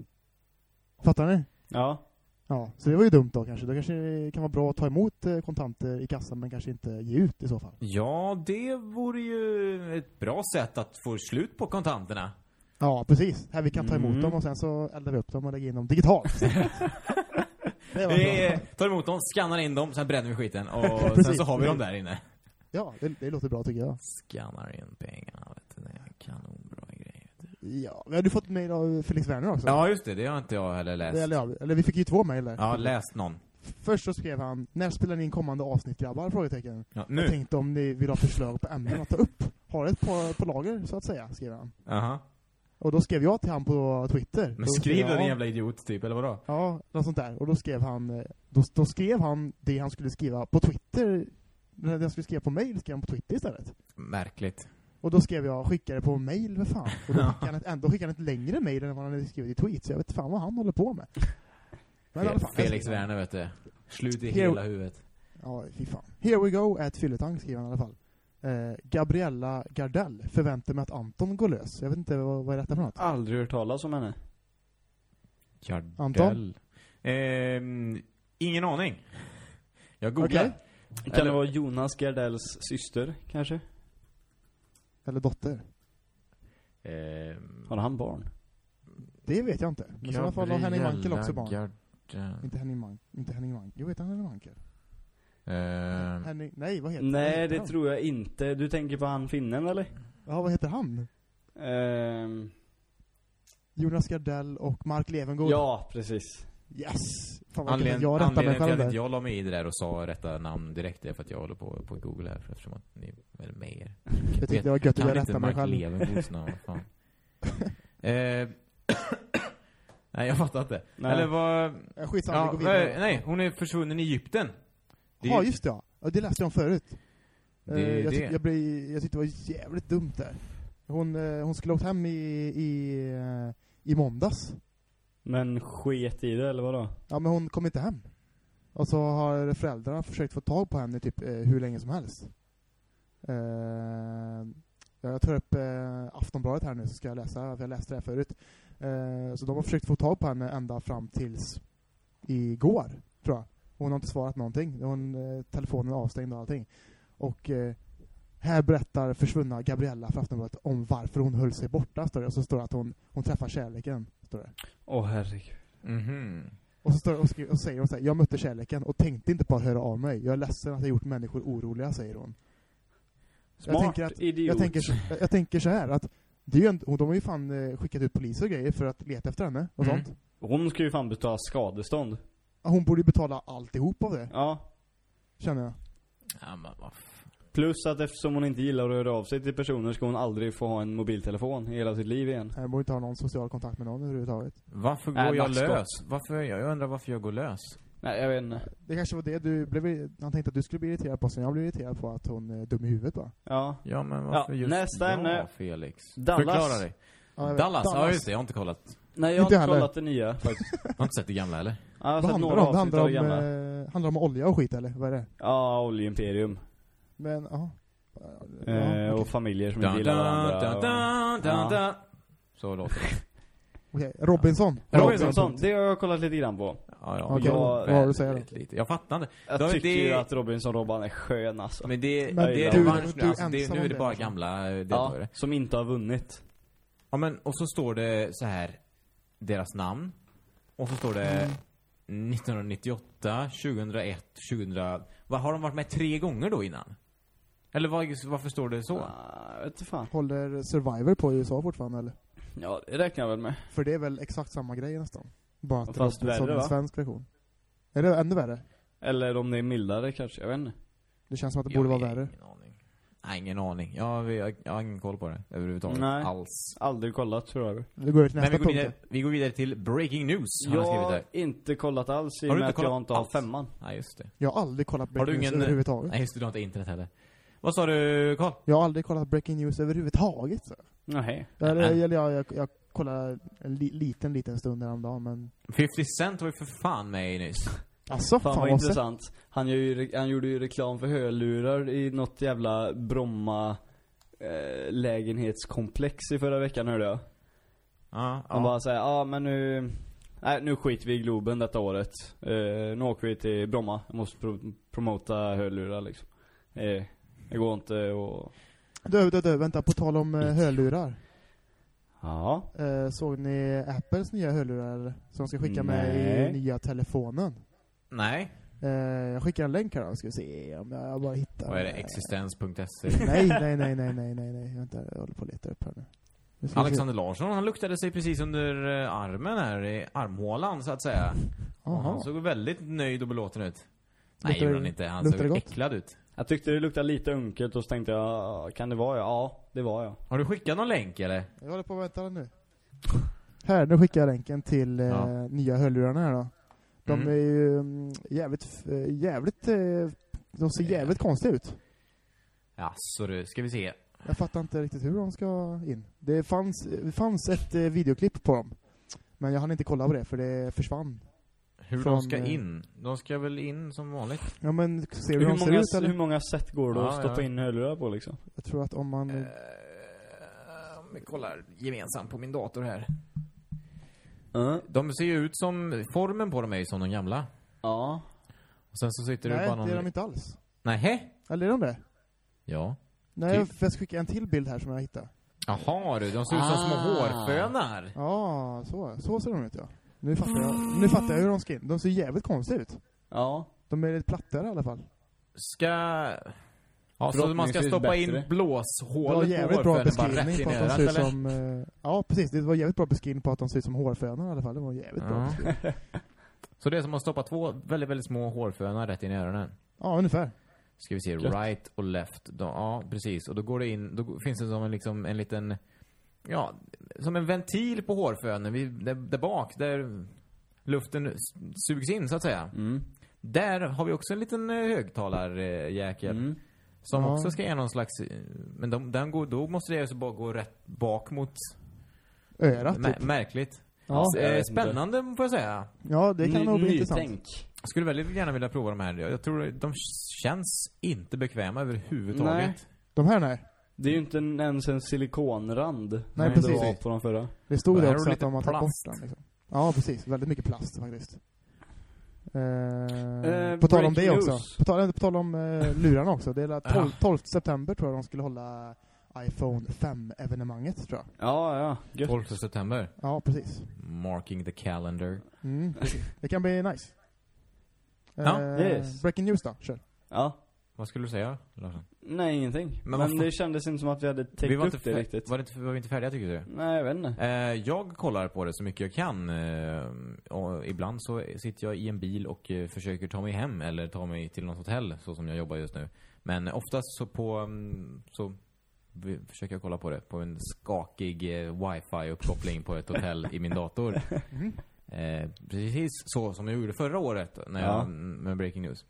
Fattar ni? Ja. Ja, så det var ju dumt då kanske. Då kanske det kan vara bra att ta emot eh, kontanter i kassan men kanske inte ge ut i så fall. Ja, det vore ju ett bra sätt att få slut på kontanterna. Ja, precis. Här vi kan ta emot Mm. dem och sen så eldar vi upp dem och lägger in dem digitalt. det var Vi bra. tar emot dem, skannar in dem, sen bränner vi skiten och sen så har vi dem där inne. Ja, det, det låter bra tycker jag. Skannar in pengarna, vet du. Det är kanonbra grejer. Ja, vi hade fått mejl av Felix Werner också. Ja, just det. Det har inte jag heller läst. Eller, ja, eller vi fick ju två mejl där. Jag har läst någon. Först så skrev han, när spelar ni in kommande avsnitt grabbar? Frågetecken. Ja, Jag nu. tänkte om ni vill ha förslag på ämnen att ta upp. Har ett på, på lager, så att säga, skrev han. Aha. Och då skrev jag till han på Twitter. Men skriv din jävla idiot, typ, eller vadå? Ja, något sånt där. Och då skrev han, eh, då, då skrev han det han skulle skriva på Twitter. Det han skulle skriva på mail skrev han på Twitter istället. Märkligt. Och då skrev jag, skicka det på mail för fan. Och då skickade han ett, ändå skickade han ett längre mail än vad han hade skrivit i tweet. Så jag vet fan vad han håller på med. Men fall, Felix Werner, vet du. Slut i Here- hela huvudet. Ja, fy fan. Here we go at Fylletang skriver han i alla fall. Eh, Gabriella Gardell förväntar mig att Anton går lös. Jag vet inte vad, vad är detta för något? Aldrig hört talas om henne. Jardell. Anton? Ehm, ingen aning. Jag googlar. Okej. Kan Eller- det vara Jonas Gardells syster, kanske? Eller dotter. Ehm, Har han barn? Det vet jag inte. Men i sådana fall har Henning Mankell också barn. Gardell. Inte Henning Mankell. Inte Henning Mankell. Jo, heter han Henning Mankell? Ehm, Henning, nej, vad heter Nej, heter det han? tror jag inte. Du tänker på han finnen, eller? Ja, vad heter han? Ehm, Jonas Gardell och Mark Levengood. ja, precis. Yes! Fan vad Anledningen, jag mig anledningen till att jag la mig i det där och sa rätta namn direkt är för att jag håller på på Google här eftersom att ni är med er. Jag tyckte det var gött att jag rättade mig Mark själv. Levengoods namn, fan. eh, nej, jag fattar inte. Nej. Eller vad... Skitsamma, Ja, vi går vidare. eh, nej, hon är försvunnen i Egypten. Det Ja, ju- just det ja. ja. Det läste jag om förut. Det Eh, jag, tyck, jag, blev, jag tyckte det var jävligt dumt där. Hon, eh, hon skulle åkt hem i, i, i måndags. Men sket i det, eller vadå? Ja, men hon kom inte hem. Och så har föräldrarna försökt få tag på henne typ eh, hur länge som helst. Jag tar upp Aftonbladet här nu så ska jag läsa, för jag läste det här förut. Så de har försökt få tag på henne ända fram tills igår, tror jag. Hon har inte svarat någonting. Hon, eh, telefonen är avstängd och allting. Och eh, här berättar försvunna Gabriella för Aftonbladet om varför hon höll sig borta, står det. Och så står det att hon, hon träffar kärleken, står det. Åh herregud. Mhm. Och så, står, och, skri- och säger hon så här, jag mötte kärleken och tänkte inte på att höra av mig. Jag är ledsen att jag gjort människor oroliga, säger hon. Smart tänker att- idiot. Jag tänker, så- jag, jag tänker så här att Det är ju en, och de har ju fan eh, skickat ut poliser och grejer för att leta efter henne och Mm. sånt. Hon ska ju fan betala skadestånd. Hon borde ju betala alltihop av det, Ja. känner jag. Ja, men vad Plus att eftersom hon inte gillar att röra av sig till personer ska hon aldrig få ha en mobiltelefon i hela sitt liv igen. Han borde inte ha någon social kontakt med någon överhuvudtaget. Varför Nej, går jag lös? Varför, jag jag undrar varför jag går lös. Nej, jag vet inte. Det kanske var det du blev, han tänkte att du skulle bli irriterad på, sen jag blev irriterad på att hon är dum i huvudet bara. Ja. Ja, men varför Ja, just nästa jag, ämne. Felix? Dallas. Förklara dig. Ja, jag vet. Dallas, ja just det, jag har inte kollat. Nej, jag har Inte inte kollat det nya faktiskt. Jag har inte sett det gamla eller? Ja, jag har Vad sett handlar några det om? Det avsnitt handlar av om, det gamla. eh, handlar om olja och skit eller? Vad är det? Ja, oljeimperium. Men, ja. Ja, Eh, okej. och familjer som inte gillar varandra. dun, dun, och- Ja. Så låter det. Okej, Robinson. Robinson, det har jag kollat lite grann på. Ja, ja. Okej, jag- vad har du att säga då? väldigt lite. Jag fattar inte. Jag är tycker det- ju att Robinson-Robban är skön alltså. Men det, Men det är du- revansch du nu. är Alltså, det, ensam nu är det det, bara liksom. gamla eh, Ja, deltagare. som inte har vunnit. Ja men, och så står det så här deras namn. Och så står det 1998, 2001, 2000... Vad, har de varit med tre gånger då innan? Eller vad, varför står det så? Ah, vet inte fan. Håller Survivor på i USA fortfarande eller? Ja, det räknar jag väl med. För det är väl exakt samma grej nästan. Bara att Fast det är som en svensk version. Är det ännu värre? Eller om det är mildare kanske, jag vet inte. Det känns som att det Jag borde vara värre. Ingen aning. Nej, ingen aning. Jag, jag, jag har ingen koll på det överhuvudtaget. Nej. Alls. Aldrig kollat tror jag. Vi går till Men vi nästa går, punkt. vidare, vi går vidare till breaking news. har Jag han skrivit har där. inte kollat alls i Har och du med inte att jag kollat inte har alls? femman. Nej, just det. Jag har aldrig kollat Har Breaking du News ingen... överhuvudtaget. Nej, just det. Du har inte internet heller. Vad sa du, Karl? Jag har aldrig kollat Breaking News överhuvudtaget. Så. Nej. Eller, Nej. eller jag, jag, jag kollade en li, liten, liten stund häromdagen, men... 50 Cent var ju för fan med i nyss. Alltså, Fan, fan, vad intressant. Han, ju, han gjorde ju reklam för hörlurar i något jävla Bromma eh, lägenhetskomplex i förra veckan hörde jag. Ja, Han bara säger, ja ah, men nu, nej nu skiter vi i Globen detta året. Eh, nu åker vi till Bromma. Jag måste pro promota hörlurar liksom. Eh, det går inte och... Du, du, du, vänta, på tal om eh, hörlurar. Ja. Eh, såg ni Apples nya hörlurar? Som ska skicka med Nej. i nya telefonen? Nej. Eh, jag skickar en länk här då, ska vi se om jag bara hittar. Vad är det? Existens.se? Nej, nej, nej, nej, nej, nej, nej. Vänta, jag håller på att leta upp här nu. Alexander Larsson, han luktade sig precis under eh, armen här, i armhålan så att säga. Han såg väldigt nöjd och belåten ut. Nej, Luktar gjorde det- han inte. Han såg det gott? äcklad ut. Jag tyckte det luktade lite unket och så tänkte jag, kan det vara jag? Ja, det var jag. Har du skickat någon länk eller? Jag håller på att vänta nu. Här, nu skickar jag länken till eh, Ja. nya hörlurarna här då. De Mm. är ju mm, jävligt, eh, jävligt, eh, de ser jävligt konstiga ut. Ja, så du, ska vi se. Jag fattar inte riktigt hur de ska in. Det fanns, det fanns ett eh, videoklipp på dem. Men jag hann inte kolla på det för det försvann. Hur Från, de ska in? De ska väl in som vanligt? Ja men ser du hur Hur de ser många, ut eller? hur många sätt går det Ja, att stoppa ja. in hörlurar på liksom? Jag tror att om man... Eh, om vi kollar gemensamt på min dator här. De ser ju ut som, formen på dem är ju som de gamla. Ja. Och sen så sitter det Nej, bara det är de någon... inte alls. Nej. Eller är de det? Ja. Nej, Typ. jag ska skicka en till bild här som jag hittade. Jaha du, de ser ut som små Ah. hårfönar. Ja, så, så ser de ut ja. Nu fattar jag, nu fattar jag hur de ska in. De ser jävligt konstiga ut. Ja. De är lite plattare i alla fall. Ska... Ja, så man ska stoppa in bättre. Det var blåshålet på bra hårfönen bara rätt in i örat eller? som... eh, Ja, precis. Det var jävligt bra beskrivning på att de ser ut som hårfönor i alla fall. Det var jävligt bra Ja. beskrivning. Så det är som att stoppa två väldigt, väldigt små hårfönar rätt in i öronen. Ja, ungefär. Ska vi se, Gött. right och left. Då, ja, precis. Och då går det in, då finns det som en, liksom, en liten, ja, som en ventil på hårfönen vid, där, där bak, där luften sugs in så att säga. Mm. Där har vi också en liten eh, högtalarjäkel. Mm. Som Ja. också ska ge någon slags, eh, men de, den går, då måste det alltså bara gå rätt bak mot, Örat typ. märkligt. Ja. Eh, spännande får jag säga. ja, det kan Ny- nog bli intressant. nytänk. Jag skulle väldigt gärna vilja prova de här. Jag tror de känns inte bekväma överhuvudtaget. Nej. De här nej. Det är ju inte en, ens en silikonrand. Nej, precis. det var på de förra. Det stod det också att de har tagit bort plast. den liksom. Ja, precis. Väldigt mycket plast faktiskt. Eh, Eh, på tal om det breaking också. news. På tal, på tal om eh, lurarna också. Det är la 12, Ja. 12 september tror jag de skulle hålla iPhone 5-evenemanget tror jag. Ja, ja. Gött. 12 september. Ja, precis. Marking the calendar. Mm. Det kan bli nice. Ja, Eh, yes. Breaking news då, kör. Ja. Vad skulle du säga, Larsson? Nej, ingenting. Men Men, det kändes inte som att vi hade täckt Vi var upp inte, det fär- riktigt. var, det inte, var vi inte färdiga tycker du? Nej, jag vet inte. Eh, jag kollar på det så mycket jag kan. Eh, och ibland så sitter jag i en bil och eh, försöker ta mig hem eller ta mig till något hotell så som jag jobbar just nu. Men oftast så på mm, så vi- försöker jag kolla på det på en skakig eh, wifi-uppkoppling på ett hotell i min dator. Eh, precis så som jag gjorde förra året när jag, Ja. med Breaking News.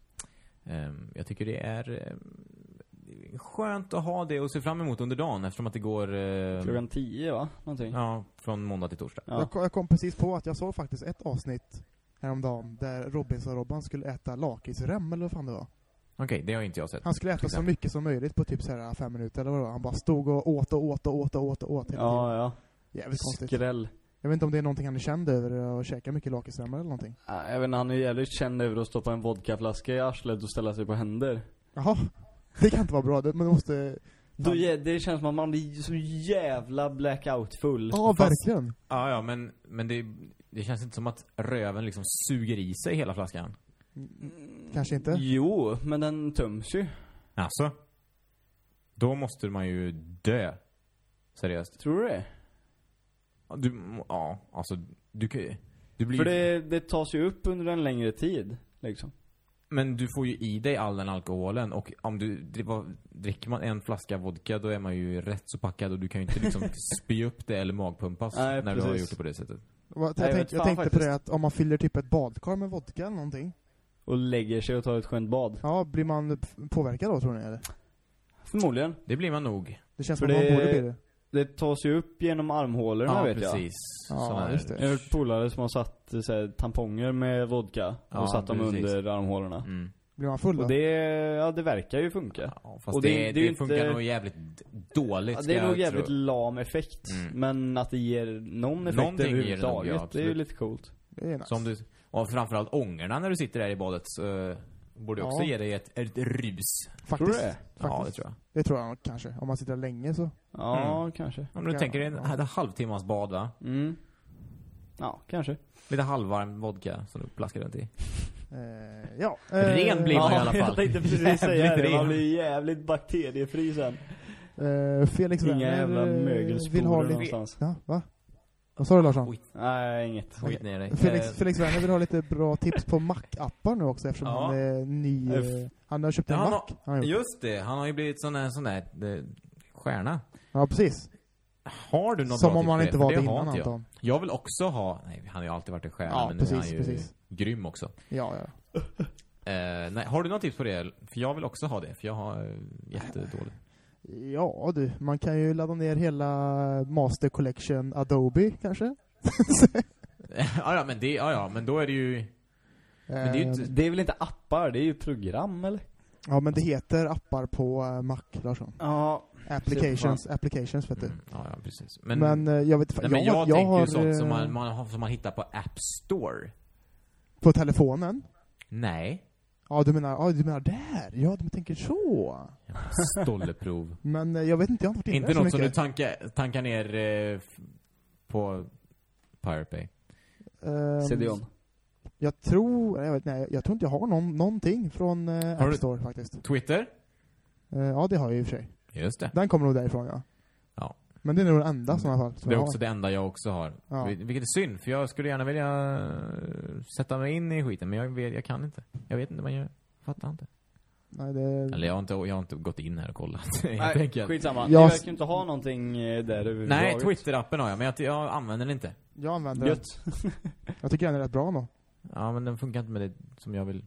Eh, jag tycker det är eh, skönt att ha det och se fram emot under dagen eftersom att det går eh, Klockan tio va? Någonting. Ja, från måndag till torsdag. Ja. Jag, kom, jag kom precis på att jag såg faktiskt ett avsnitt häromdagen där Robinson-Robban skulle äta lakritsrem eller vad fan det var. Okej, det har inte jag sett. Han skulle äta så mycket som möjligt på typ så här fem minuter eller vad det var. Han bara stod och åt och åt och åt och åt och åt hela tiden. Ja, ja. Jävligt konstigt. Skräll. Jag vet inte om det är någonting han är känd över att käka mycket lakritsremmar eller någonting. Nej, Jag vet inte, han är jävligt känd över att stoppa en vodkaflaska i arslet och ställa sig på händer. Jaha. Det kan inte vara bra. Det, men det måste... Då, jä- det känns som att man blir så jävla blackout full. Ja, Fast- verkligen. Ja, ja, men, men det, det känns inte som att röven liksom suger i sig hela flaskan. Kanske inte. Jo, men den töms ju. Alltså? Då måste man ju dö. Seriöst. Tror du det? Ja, Du, ja, alltså, du kan ju... Du blir För det, det tas ju upp under en längre tid, liksom. Men du får ju i dig all den alkoholen och om du dri- dricker man en flaska vodka då är man ju rätt så packad och du kan ju inte liksom spy upp det eller magpumpas Nej, när du har precis. gjort det på det sättet. Vad- Nej, Jag, tänk, jag fan tänkte på faktiskt. det att om man fyller typ ett badkar med vodka eller någonting. Och lägger sig och tar ett skönt bad. Ja, blir man f- påverkad då tror ni eller? Förmodligen. Det blir man nog. Det känns För som att det- man borde bli det. Det tas ju upp genom armhålorna Ja, vet jag. precis. Ja, Såna här- just det. Jag har hört polare som har satt eh, så här, tamponger med vodka och Ja, satt dem precis. under armhålorna. Mm. Blir man full då? Och det, ja det verkar ju funka. Ja, fast Och det, det- det, det funkar inte- nog jävligt dåligt Ja, det är nog jag jävligt tro. lam effekt. Mm. Men att det ger någon effekt Någonting ger det nog, överhuvudtaget, ja, det är ju lite coolt. det är nice. Som du, och framförallt ångorna när du sitter där i badet så eh, borde också Ja. ge dig ett, ett rus. Faktiskt. Tror du det? Ja, det Faktiskt. tror jag. Det tror jag kanske. Om man sitter där länge så. Ja, kanske. Om du Ja. tänker dig en, en halvtimmas bad va? Mm. Ja, kanske. Lite halvvarm vodka som du plaskar runt i. Eh, ja. Ren blir man i alla fall. jag tänkte precis Jävligt säga det. ren. Man blir jävligt bakteriefri sen. Eh, Felix Inga Werner jävla eh, vill ha mögelsporer lite... någonstans. Ja, va? Vad sa du Larsson? Skit, Nej, inget. skit ner dig. Felix, Eh, Felix Werner vill ha lite bra tips på Mac-appar nu också eftersom Ja. han är ny. Eh, han har köpt en han Mac. har-. Just det, han har ju blivit sån där, sån där eh, stjärna. Ja, precis. Har du något Som bra om han inte var det har innan inte jag. Anton. Jag vill också ha, nej han har ju alltid varit en stjärna Ja, men nu är han precis, ju precis. grym också. Ja, ja. Eh, nej, har du något tips på det? För jag vill också ha det, för jag har jättedåligt. Ja du, man kan ju ladda ner hela Master Collection Adobe kanske? ja, ja, men det, ja, ja, men då är det ju... Men det är ju inte- Det är väl inte appar, det är ju program eller? Ja men det heter appar på eh, Mac Larsson. Ja. Applications, applications vet du. Mm, ja, ja, precis. Men, Men, eh, jag vet nej, men jag, har- tänker har, ju sånt som eh, man, man, har- som man hittar på App Store. På telefonen? Nej. Ja du menar, ja du menar där? Ja du tänker så. Stolleprov. Men eh, jag vet inte, jag har inte varit inne Inte så något som du mycket. tankar, tankar ner eh, f- på Pirate Bay. Ehm, CDON. Jag tror, jag vet nej, jag tror inte jag har någon, någonting från eh, Har App du- Store faktiskt. Twitter? Eh, ja det har jag i och för sig. Just det. Den kommer nog därifrån. Ja. Men det är nog den enda som i alla fall. Som Det är jag också har. det enda jag också har. Ja. Vil- Vilket är synd, för jag skulle gärna vilja eh, sätta mig in i skiten, men jag, vet, jag kan inte. Jag vet inte vad jag gör. Fattar inte. Nej, det... Eller jag har inte, jag har inte gått in här och kollat, Nej, enkelt. skitsamma. Jag- Jag verkar inte ha någonting eh, där. Nej, Twitter-appen har jag, men jag, jag använder den inte. Jag använder den. Gött. Jag tycker den är rätt bra nog. Ja, men den funkar inte med det som jag vill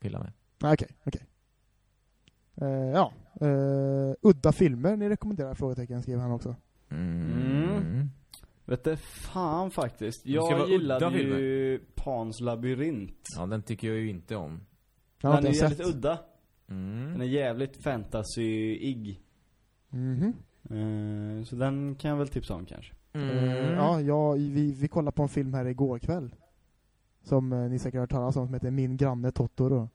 pilla med. Nej, okej, okej. Eh, ja. Eh, udda filmer ni rekommenderar? Frågetecken skriver han också. Mm. Vet du, fan faktiskt. Jag gillade filmer. ju Pans labyrint. Ja, den tycker jag ju inte om. Den är inte jävligt sett. udda. Den Mm. är jävligt fantasy-ig. Mhm. Eh, så den kan jag väl tipsa om kanske. Eh, Mm. ja, ja, vi, vi kollade på en film här igår kväll. Som eh, ni säkert har hört talas om, som heter Min granne Totoro.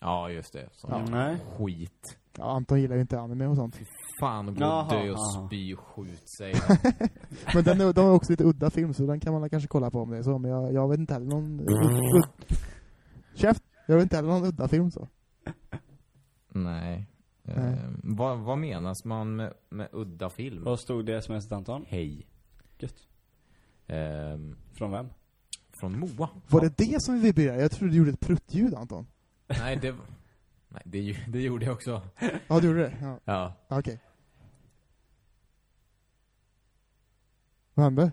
Ja, just det. Sån Ja. jävla Nej. skit. Ja, Anton gillar ju inte anime och sånt. Fan, gå och dö och spy och skjut sig. Men den är, de är också lite udda film, så den kan man kanske kolla på om det är så. Men jag, jag vet inte heller någon... Käft! Jag vet inte heller någon udda film så. Nej. Eh, vad, vad menas man med, med udda film? Vad stod det sms Anton? Hej. Gött. Ehm, Från vem? från Moa. Var det det som vibrerade? Jag trodde du gjorde ett pruttljud Anton. Nej, det... Nej, det, ju- det gjorde jag också. Ja, du gjorde det? Ja, Ja. Ja, okej. Vad hände?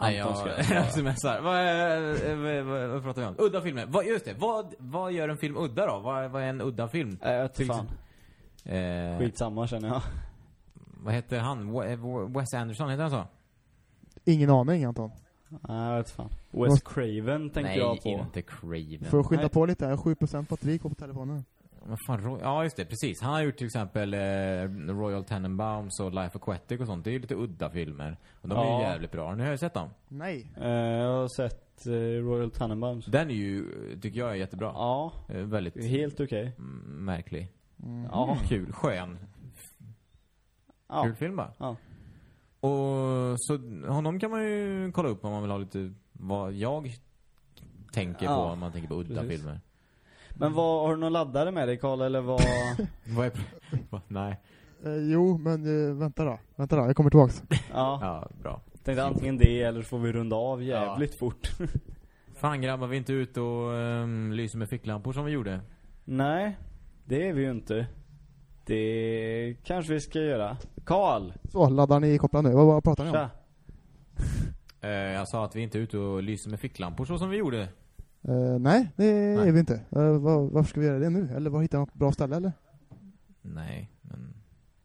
Nej, Anton jag, ska- jag smsar. Vad, eh, vad, vad, vad pratar vi om? Udda filmer. Vad, just det, vad, vad gör en film udda då? Vad, vad är en udda film? Äh, jag vet Till fan. Eh, Skitsamma känner jag. vad heter han? We- Wes Anderson, heter han så? Ingen aning Anton. Nej, jag vet fan. Wes Craven tänkte Nej, jag på. inte Craven. Får jag skynda Nej. på lite här? 7% batteri går på telefonen. Vad fan, ja just det, precis. Han har gjort till exempel eh, Royal Tenenbaums och Life Aquatic och sånt. Det är ju lite udda filmer. Och de är Ja. ju jävligt bra. Har ni sett dem? Nej. Eh, jag har sett eh, Royal Tenenbaums. Den är ju, tycker jag är jättebra. Ja, Eh, väldigt helt okej. mm, märklig. Mm. Ja. Kul, skön. Ja. Kul film bara. Ja. Och så honom kan man ju kolla upp om man vill ha lite vad jag tänker på Ja, om man tänker på udda precis. filmer. Men vad, har du någon laddare med dig Karl eller vad? Vad är Nej. Eh, jo, men eh, vänta då. Vänta då, jag kommer tillbaks. ja, Ja, bra. tänkte antingen det eller så får vi runda av jävligt fort. Fan grabbar, vi är inte ute och um, lyser med ficklampor som vi gjorde. Nej, det är vi ju inte. Det kanske vi ska göra. Karl! Så, laddar ni kopplar nu? Vad, vad pratar ni om? Tja! Eh, jag sa att vi inte är ute och lyser med ficklampor så som vi gjorde. Eh, nej, det Nej. är vi inte. Uh, var, varför ska vi göra det nu? Eller var hittar något bra ställe eller? Nej, men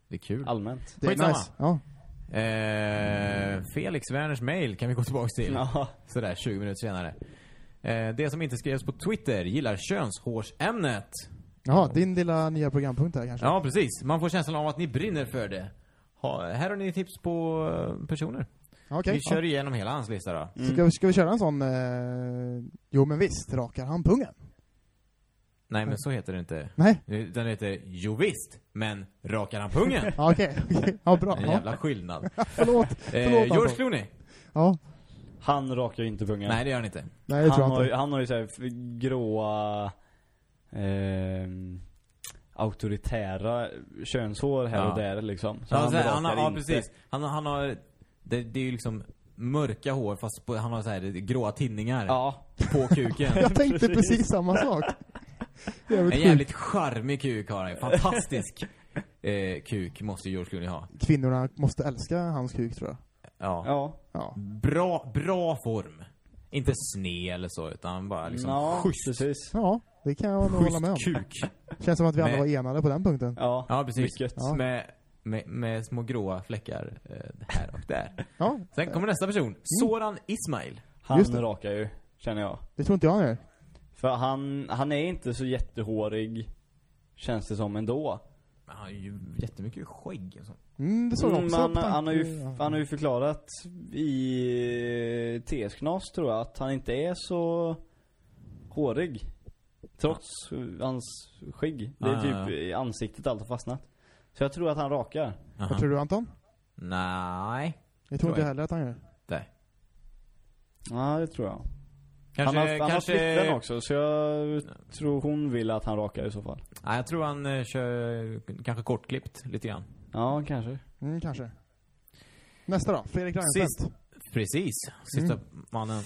det är kul. Allmänt. Det är Skitsamma. nice. Ja. Eh, Felix Werners mail kan vi gå tillbaks till. Ja. Sådär 20 minuter senare. Eh, det som inte skrevs på Twitter gillar könshårsämnet. Jaha, din lilla nya programpunkt här kanske? Ja, precis. Man får känslan av att ni brinner för det. Ha, här har ni tips på eh, personer. Ja, Okej. Vi kör igenom hela hans lista då. Ja. Ska, vi, ska vi köra en sån, eh, jo men visst, rakar han pungen? Nej, men så heter det inte. Nej? Den heter Jo visst, men rakar han pungen? Ja, okej. okej. Ja, bra. En Ja. jävla skillnad. Förlåt. Eh, Förlåt, George Anton. Clooney? Ja. Han rakar ju inte pungen. Nej, det gör han inte. Nej, det tror han, jag har ju, inte. han har ju såhär gråa ehm, auktoritära könshår här Ja. och där liksom. Så Ja, han han har, ja precis. Han, har- han har, det, det är ju liksom mörka hår fast på, han har så här gråa tinningar Ja. på kuken. Jag tänkte precis samma sak. Jävligt En sjukt. jävligt charmig kuk har han ju. Fantastisk eh, kuk måste George Clooney ha. Kvinnorna måste älska hans kuk tror jag. Ja. Ja. Ja. Bra, bra form. Inte sned eller så, utan bara liksom ja, schysst. precis. Ja, det kan jag nog hålla med om. Kuk. Känns som att vi alla var enade på den punkten. Ja, Ja, precis. mycket. Ja. Med, med, med små gråa fläckar eh, här och där. Ja, Sen kommer nästa person. Soran Ismail. Han Just det. rakar ju, känner jag. det tror inte jag han gör. För han, han är inte så jättehårig, känns det som ändå. Men Han har ju jättemycket skägg och sånt. Mm, det såg jag Mm, också. på han, han, har ju, han har ju förklarat i TS-knas tror jag att han inte är så hårig. Trots hans skägg. Det är Ah, typ ja, i ansiktet allt har fastnat. Så jag tror att han rakar. Vad tror du Anton? Nej. Jag tror Tror inte jag. heller att han gör. Nej. Ja, det tror jag. Kanske, han har, han har kanske... flickvän också, så jag tror hon vill att han rakar i så fall. Nej, jag tror han eh, kör kanske kortklippt lite grann. Ja, kanske. Mm, kanske. Nästa då, Fredrik Reinfeldt. Sist. Precis. Sista Mm. mannen.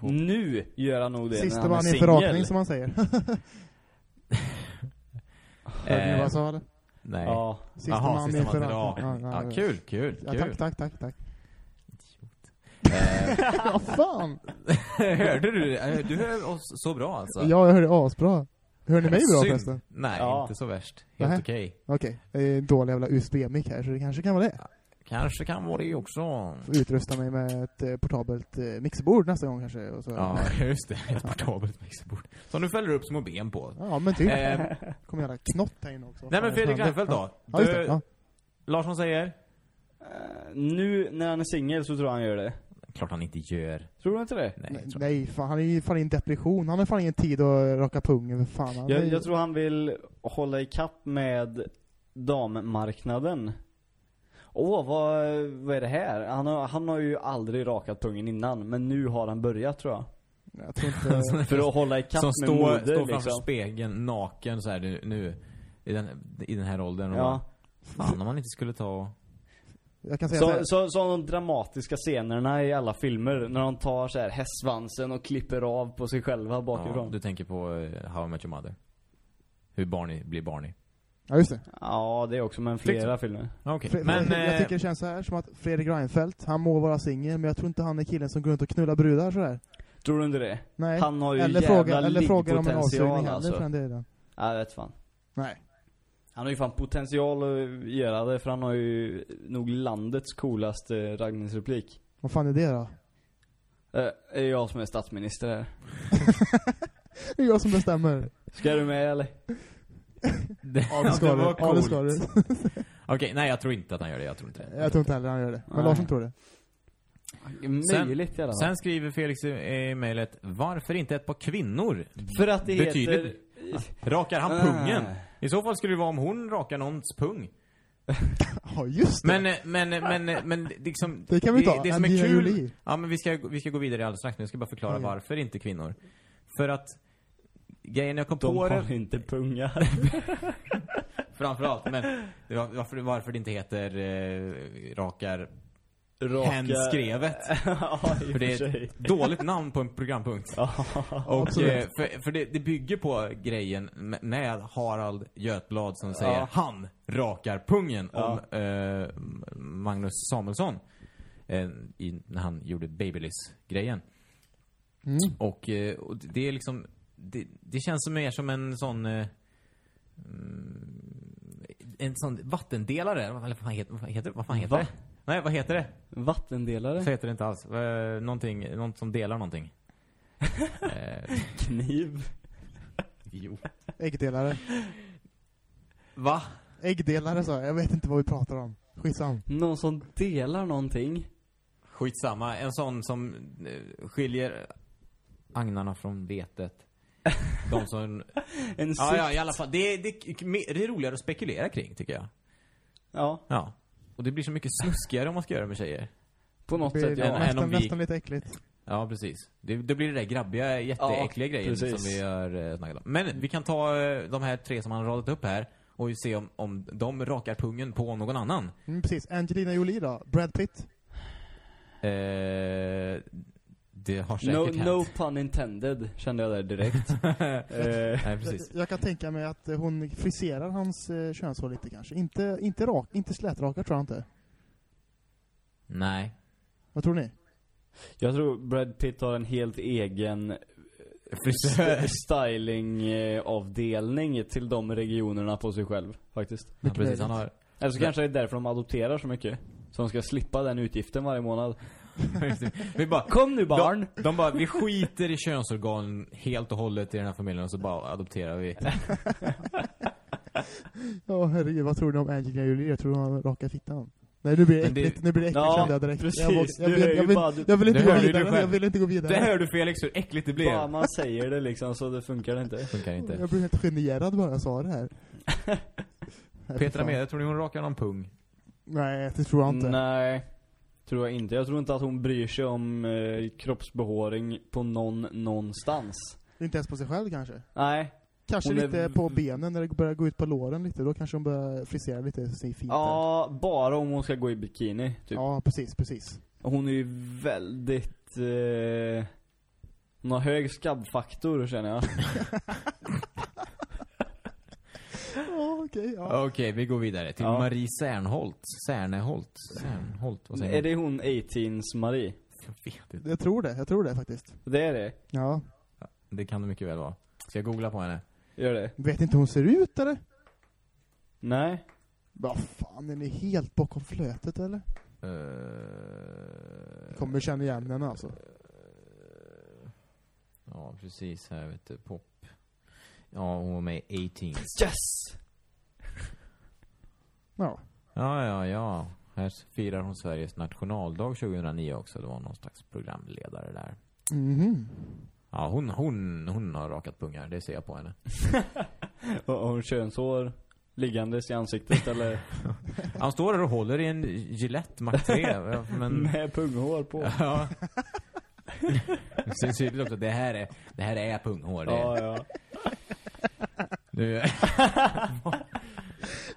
På- Nu gör han nog det Sista när han man är inför singel. rakning som man säger. Hörde ni vad jag sa eller? Nej. Ja. Sista Jaha, man sista inför man rakning. rakning. Ja, Ja, ja, kul, kul, ja, kul. tack, tack, tack, tack. Eh, Ja, fan! hörde du? Eh, Du hör oss så bra alltså? Ja, jag hörde asbra. Hör ni mig bra Synd. förresten? Nej, Ja. inte så värst. Helt Nähä. okej. Okej, det är en dålig jävla USB-mick här så det kanske kan vara det. Kanske kan vara det också. Får utrusta mig med ett eh, portabelt eh, mixerbord nästa gång kanske. Och så. Ja, just det. Ett portabelt mixerbord. Som du fäller upp små ben på. ja men typ. Eh, kommer jävla knott här inne också. nej men Fredrik Reinfeldt då? Ja, just det. Ja. Larsson säger? Eh, Nu när han är singel så tror jag han gör det. Klart han inte gör. Tror du inte det? Nej, tror nej fan, han är ju fan i en depression. Han har fan ingen tid att raka pungen för fan. Jag, är- jag tror han vill hålla ikapp med dammarknaden. Åh, vad, vad är det här? Han har, han har ju aldrig rakat pungen innan, men nu har han börjat tror jag. Jag tror inte... För att hålla ikapp Som med står, moder står framför liksom. spegeln naken så här nu, i den, i den här åldern. Och Ja. bara, fan om man inte skulle ta och... Jag kan säga så Så, så, de dramatiska scenerna i alla filmer, när de tar så här hästsvansen och klipper av på sig själva Ja, bakifrån. du tänker på uh, How I Met Your Mother. Hur Barney blir Barney. Ja, just det. Ja, det är också, men flera filmer. Okej, Fre- men... jag, jag eh, tycker det känns så här som att Fredrik Reinfeldt, han må vara singel, men jag tror inte han är killen som går runt och knullar brudar sådär. Tror du inte det? Nej. Han har ju eller jävla fråga, eller fråga om en avsugning liggpotential heller alltså. för den delen. Ja, jag vet fan. Nej. Han har ju fan potential att göra det, för han har ju nog landets coolaste raggningsreplik. Vad fan är det då? Eh, är jag som är statsminister här. Det är jag som bestämmer. Ska du med eller? Det, Ja, det ska du. Det ska coolt. du. Okej, nej jag tror inte att han gör det. Jag tror inte det. Jag tror inte heller han gör det. Men Nej. Larsson tror det. Möjligt i alla fall. Sen skriver Felix i i mejlet, varför inte ett par kvinnor? För att det Betyder- heter... Rakar han Ah. pungen? I så fall skulle det vara om hon rakar någons pung. Ja, just det. Men, eh, men, eh, men, eh, men liksom... det kan vi ta. Det, det som är Angelina kul... Jolie. Ja, men vi ska, vi ska gå vidare alldeles strax, men jag ska bara förklara varför inte kvinnor. För att grejen jag kom De på har det, inte pungar. framförallt, men det var, varför, varför det inte heter eh, rakar Raka... hänskrevet. ja, För det är ett dåligt namn på en programpunkt. Ja. Och, eh, för, för det, det bygger på grejen med- Harald Götblad som säger Ja. han rakar pungen Ja. om eh, Magnus Samuelsson. Eh, i, när han gjorde Babyliss-grejen. Mm. Och, eh, och det är liksom, det, det känns som mer som en sån eh, mm, en sån vattendelare, eller vad fan heter, vad heter, vad fan heter Va? det? Nej, vad heter det? Vattendelare? Så heter det inte alls. Eh, någonting, något som delar någonting. eh, Kniv? jo. Äggdelare. Va? Äggdelare jag. Jag vet inte vad vi pratar om. Skitsam. Någon som delar någonting? Skitsamma. En sån som eh, skiljer agnarna från vetet. De som... En ja, ja, sikt? i alla fall. Det är, det, det är roligare att spekulera kring, tycker jag. Ja, Ja. Och det blir så mycket snuskigare om man ska göra det med tjejer. på något Det sätt är ja. än- än nästan, om vi- nästan lite äckligt. Ja, precis. Det, det blir det där grabbiga, jätteäckliga grejen precis. som vi har eh, snackat om. Men vi kan ta eh, de här tre som han har radat upp här och se om, om de rakar pungen på någon annan. Mm, precis. Angelina Jolie då? Brad Pitt? Eh, det har säkert No, hänt. no pun intended, kände jag där direkt. eh, Nej, precis. Jag, jag kan tänka mig att eh, hon friserar hans eh, könshår lite kanske. Inte, inte rak, inte slätrakar tror jag inte. Nej. Vad tror ni? jag tror Brad Pitt har en helt egen st- stylingavdelning till de regionerna på sig själv, faktiskt. Ja, precis. Han har... Eller så kanske det är därför de adopterar så mycket. Så de ska slippa den utgiften varje månad. Vi bara... Kom nu barn! De, de bara, vi skiter i könsorgan helt och hållet i den här familjen och så bara adopterar vi. Ja herregud, vad tror ni om Angelina Jolie? Jag tror hon rakar fittan. Nej nu blir det äckligt, nu blir det äckligt Ja, kände jag direkt. precis. Jag, jag, Du vill, hör ju jag, vill, bara- jag vill inte Det gå vidare, själv. jag vill inte gå vidare. Det hör du Felix hur äckligt det blir. Bara man säger det liksom så det funkar det inte. Funkar inte. Jag blev helt generad bara jag sa det här. Petra. Mede, tror ni hon rakar någon pung? Nej, det tror jag inte. Nej, tror jag inte. Jag tror inte att hon bryr sig om eh, kroppsbehåring på någon någonstans. Inte ens på sig själv kanske. Nej. Kanske Hon är lite v- på benen när det börjar gå ut på låren lite. Då kanske hon börjar frisera lite ser fint där. Ja, bara om hon ska gå i bikini, typ. Ja, precis, precis. Hon är ju väldigt... Eh, hon har hög skabbfaktor känner jag. Okej, ja. Okej, vi går vidare till Ja. Marie Särnholt. Särneholt. Särnholt, vad säger är man? det hon 18s Marie? Jag vet inte. Jag tror det, jag tror det faktiskt. Det är det? Ja. Det kan det mycket väl vara. Ska jag googla på henne? Gör det? Vet inte hur hon ser ut eller? Nej? Vad fan, är ni helt bakom flötet eller? Uh, Kommer känna igen henne alltså. Ja, precis här vet du. Pop. Ja, hon var med i 18. Yes! Ja. Ja, ja, ja. Här firar hon Sveriges nationaldag 2009 också. Det var någon slags programledare där. Mhm. Ja, hon, hon, hon har rakat pungar. Det ser jag på henne. Och har hon könshår liggandes i ansiktet eller? Han står där och håller i en Gillette Mac 3. ja, Men... Med punghår på? Ja. Sen ser det också att det här är, det här är punghår. Det, Ja, ja. nu,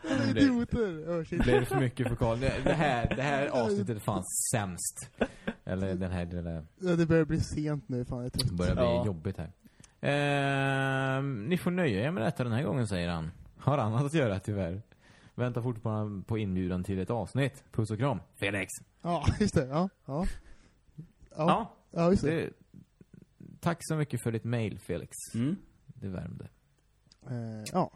Det Idioter! Oh, shit. blir för mycket för Karl. Det, det, här, det här avsnittet är fan sämst. Eller den här, det där. Ja, det börjar bli sent nu, fan jag är trött. Det börjar bli Ja. jobbigt här. Ehm, ni får nöja er med detta den här gången, säger han. Har annat att göra, tyvärr. Väntar fortfarande på inbjudan till ett avsnitt. Puss och kram. Felix. Ja, just det. Ja, ja. Ja, Ja, ja just det. det, tack så mycket för ditt mail, Felix. Mm. Det värmde. Eh, ja.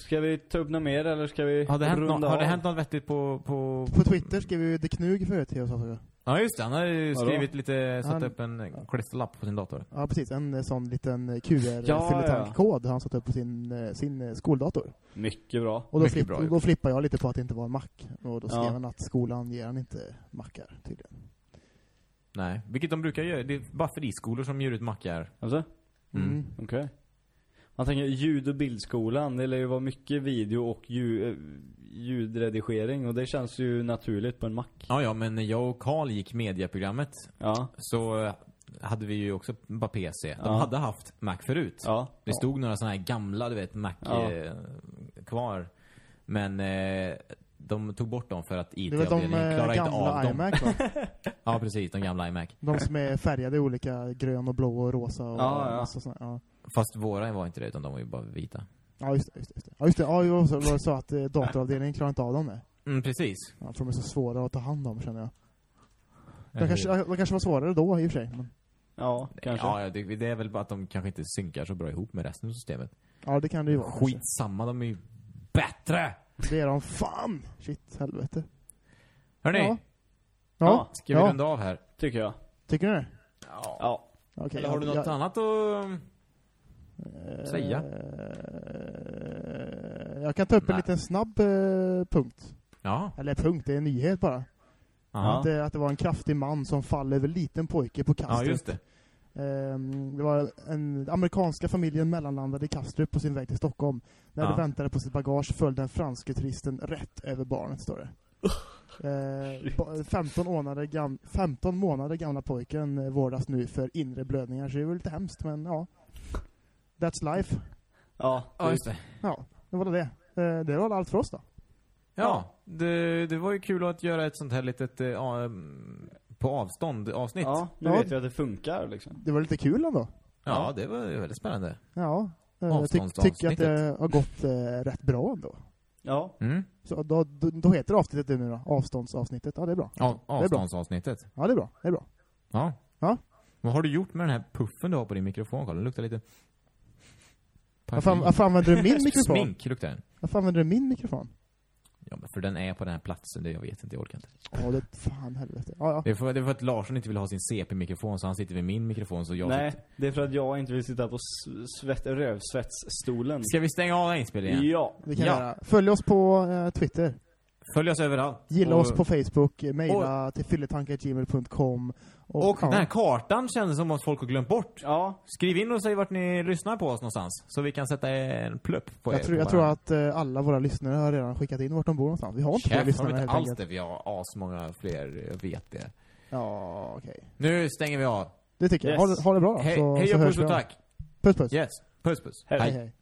Ska vi ta upp något mer eller ska vi Har det hänt, runda nå- har det av? hänt något vettigt på, på... På Twitter skrev ju The Knug förut till oss också. Ja, just det. Han har ju skrivit lite, satt Han- upp en klisterlapp på sin dator. Ja, precis. En eh, sån liten Ja, QR-fylletankskod har han satt upp på sin, eh, sin eh, skoldator. Mycket bra. Och då, Mycket flipp, bra då flippade jag lite på att det inte var en mack. Och då skrev Ja. han att skolan ger han inte mackar tydligen. Nej, vilket de brukar göra. Det är bara friskolor som ger ut mackar. Alltså? Mm. Mm. Okej. Man tänker ljud och bildskolan, det lär ju vara mycket video och ljud, eh, ljudredigering och det känns ju naturligt på en Mac. Ja, ja, men när jag och Karl gick mediaprogrammet Ja. så eh, hade vi ju också bara PC. De Ja. hade haft Mac förut. Ja. Det stod några sådana här gamla, du vet, Mac Ja. eh, kvar. Men eh, de tog bort dem för att IT-avdelningen klarade inte av gamla dem. iMac va? Ja, precis. De gamla iMac. De som är färgade i olika grön och blå och rosa och Ja, ja. massa såna- ja. Fast våra var inte det, utan de var ju bara vita. Ja, just det. Just det, just det. Ja, just det. Ja, så var det så att eh, datoravdelningen klarar inte av dem det. Mm, precis. Ja, för de är så svåra att ta hand om känner jag. De Eller kanske, kanske var svårare då i och för sig. Men, Ja, kanske. Ja, ja, det, det är väl bara att de kanske inte synkar så bra ihop med resten av systemet. ja, det kan det ju vara. kanske. Skitsamma, de är ju bättre! Det är de fan! Shit, helvete. Hörni, Ja. Ja. Ja, ska vi ja. runda av här? Tycker jag. tycker ni det? Ja. Ja. Okej, Eller har du jag- något jag- annat att... eh, säga? Jag kan ta upp en liten snabb eh, punkt. Ja. Eller punkt, det är en nyhet bara. Att, det, att det var en kraftig man som faller över en liten pojke på Ja, Kastrup. just det. Ehm, det var en amerikanska familjen mellanlandade i Kastrup på sin väg till Stockholm. När Ja. de väntade på sitt bagage föll den franske turisten rätt över barnet, står det. Ba- 15, månader gam 15 månader gamla pojken eh, vårdas nu för inre blödningar, så det är väl lite hemskt, men ja. That's life. Ja. Ja, just det. Ja, det var det. Eh, det var allt för oss då. Ja, det, det var ju kul att göra ett sånt här litet eh, ja, mm, på avstånd avsnitt. Ja, nu Ja. vet vi att det funkar liksom. Det var lite kul ändå. Ja, det var ju väldigt spännande. Ja. Eh, Jag ty tycker att det har gått eh, rätt bra ändå. Ja. Mm. Så då, då, då heter avsnittet det nu då? Avståndsavsnittet. Ja, det är bra. Ja, Det är bra. avståndsavsnittet. Ja, det är bra. Det är bra. Ja. Ja. Vad har du gjort med den här puffen du har på din mikrofon, Carl? Den luktar lite... Varför, varför använder du min mikrofon? Smink luktar den. Varför använder du min mikrofon? Ja, men för den är på den här platsen, det jag vet inte, jag orkar inte. Ja, det fan helvete. Ja, ja. Det är för, det är för att Larsson inte vill ha sin CP-mikrofon, så han sitter vid min mikrofon, så jag Nej, sitter... det är för att jag inte vill sitta på svett, rövsvetsstolen. Ska vi stänga av inspelningen? Ja. Det kan Ja. göra. Följ oss på eh, Twitter. Följ oss överallt. Gilla Och- oss på Facebook. Maila till fylletankargmail.com. Och ja. den här kartan kändes som att folk har glömt bort. Ja. Skriv in och säg vart ni lyssnar på oss någonstans. Så vi kan sätta en plupp på jag er. tror, på jag tror våran- att eh, alla våra lyssnare har redan skickat in vart de bor någonstans. Vi har inte fler lyssnare helt inte alls enkelt. det. Vi har asmånga fler, jag vet det. Ja, okej. Nu stänger vi av. Det tycker jag. Yes. Ha, det- ha det bra då. Hej, så, hej så och puss och tack. Puss puss. Yes. Puss puss. Hej. hej. hej.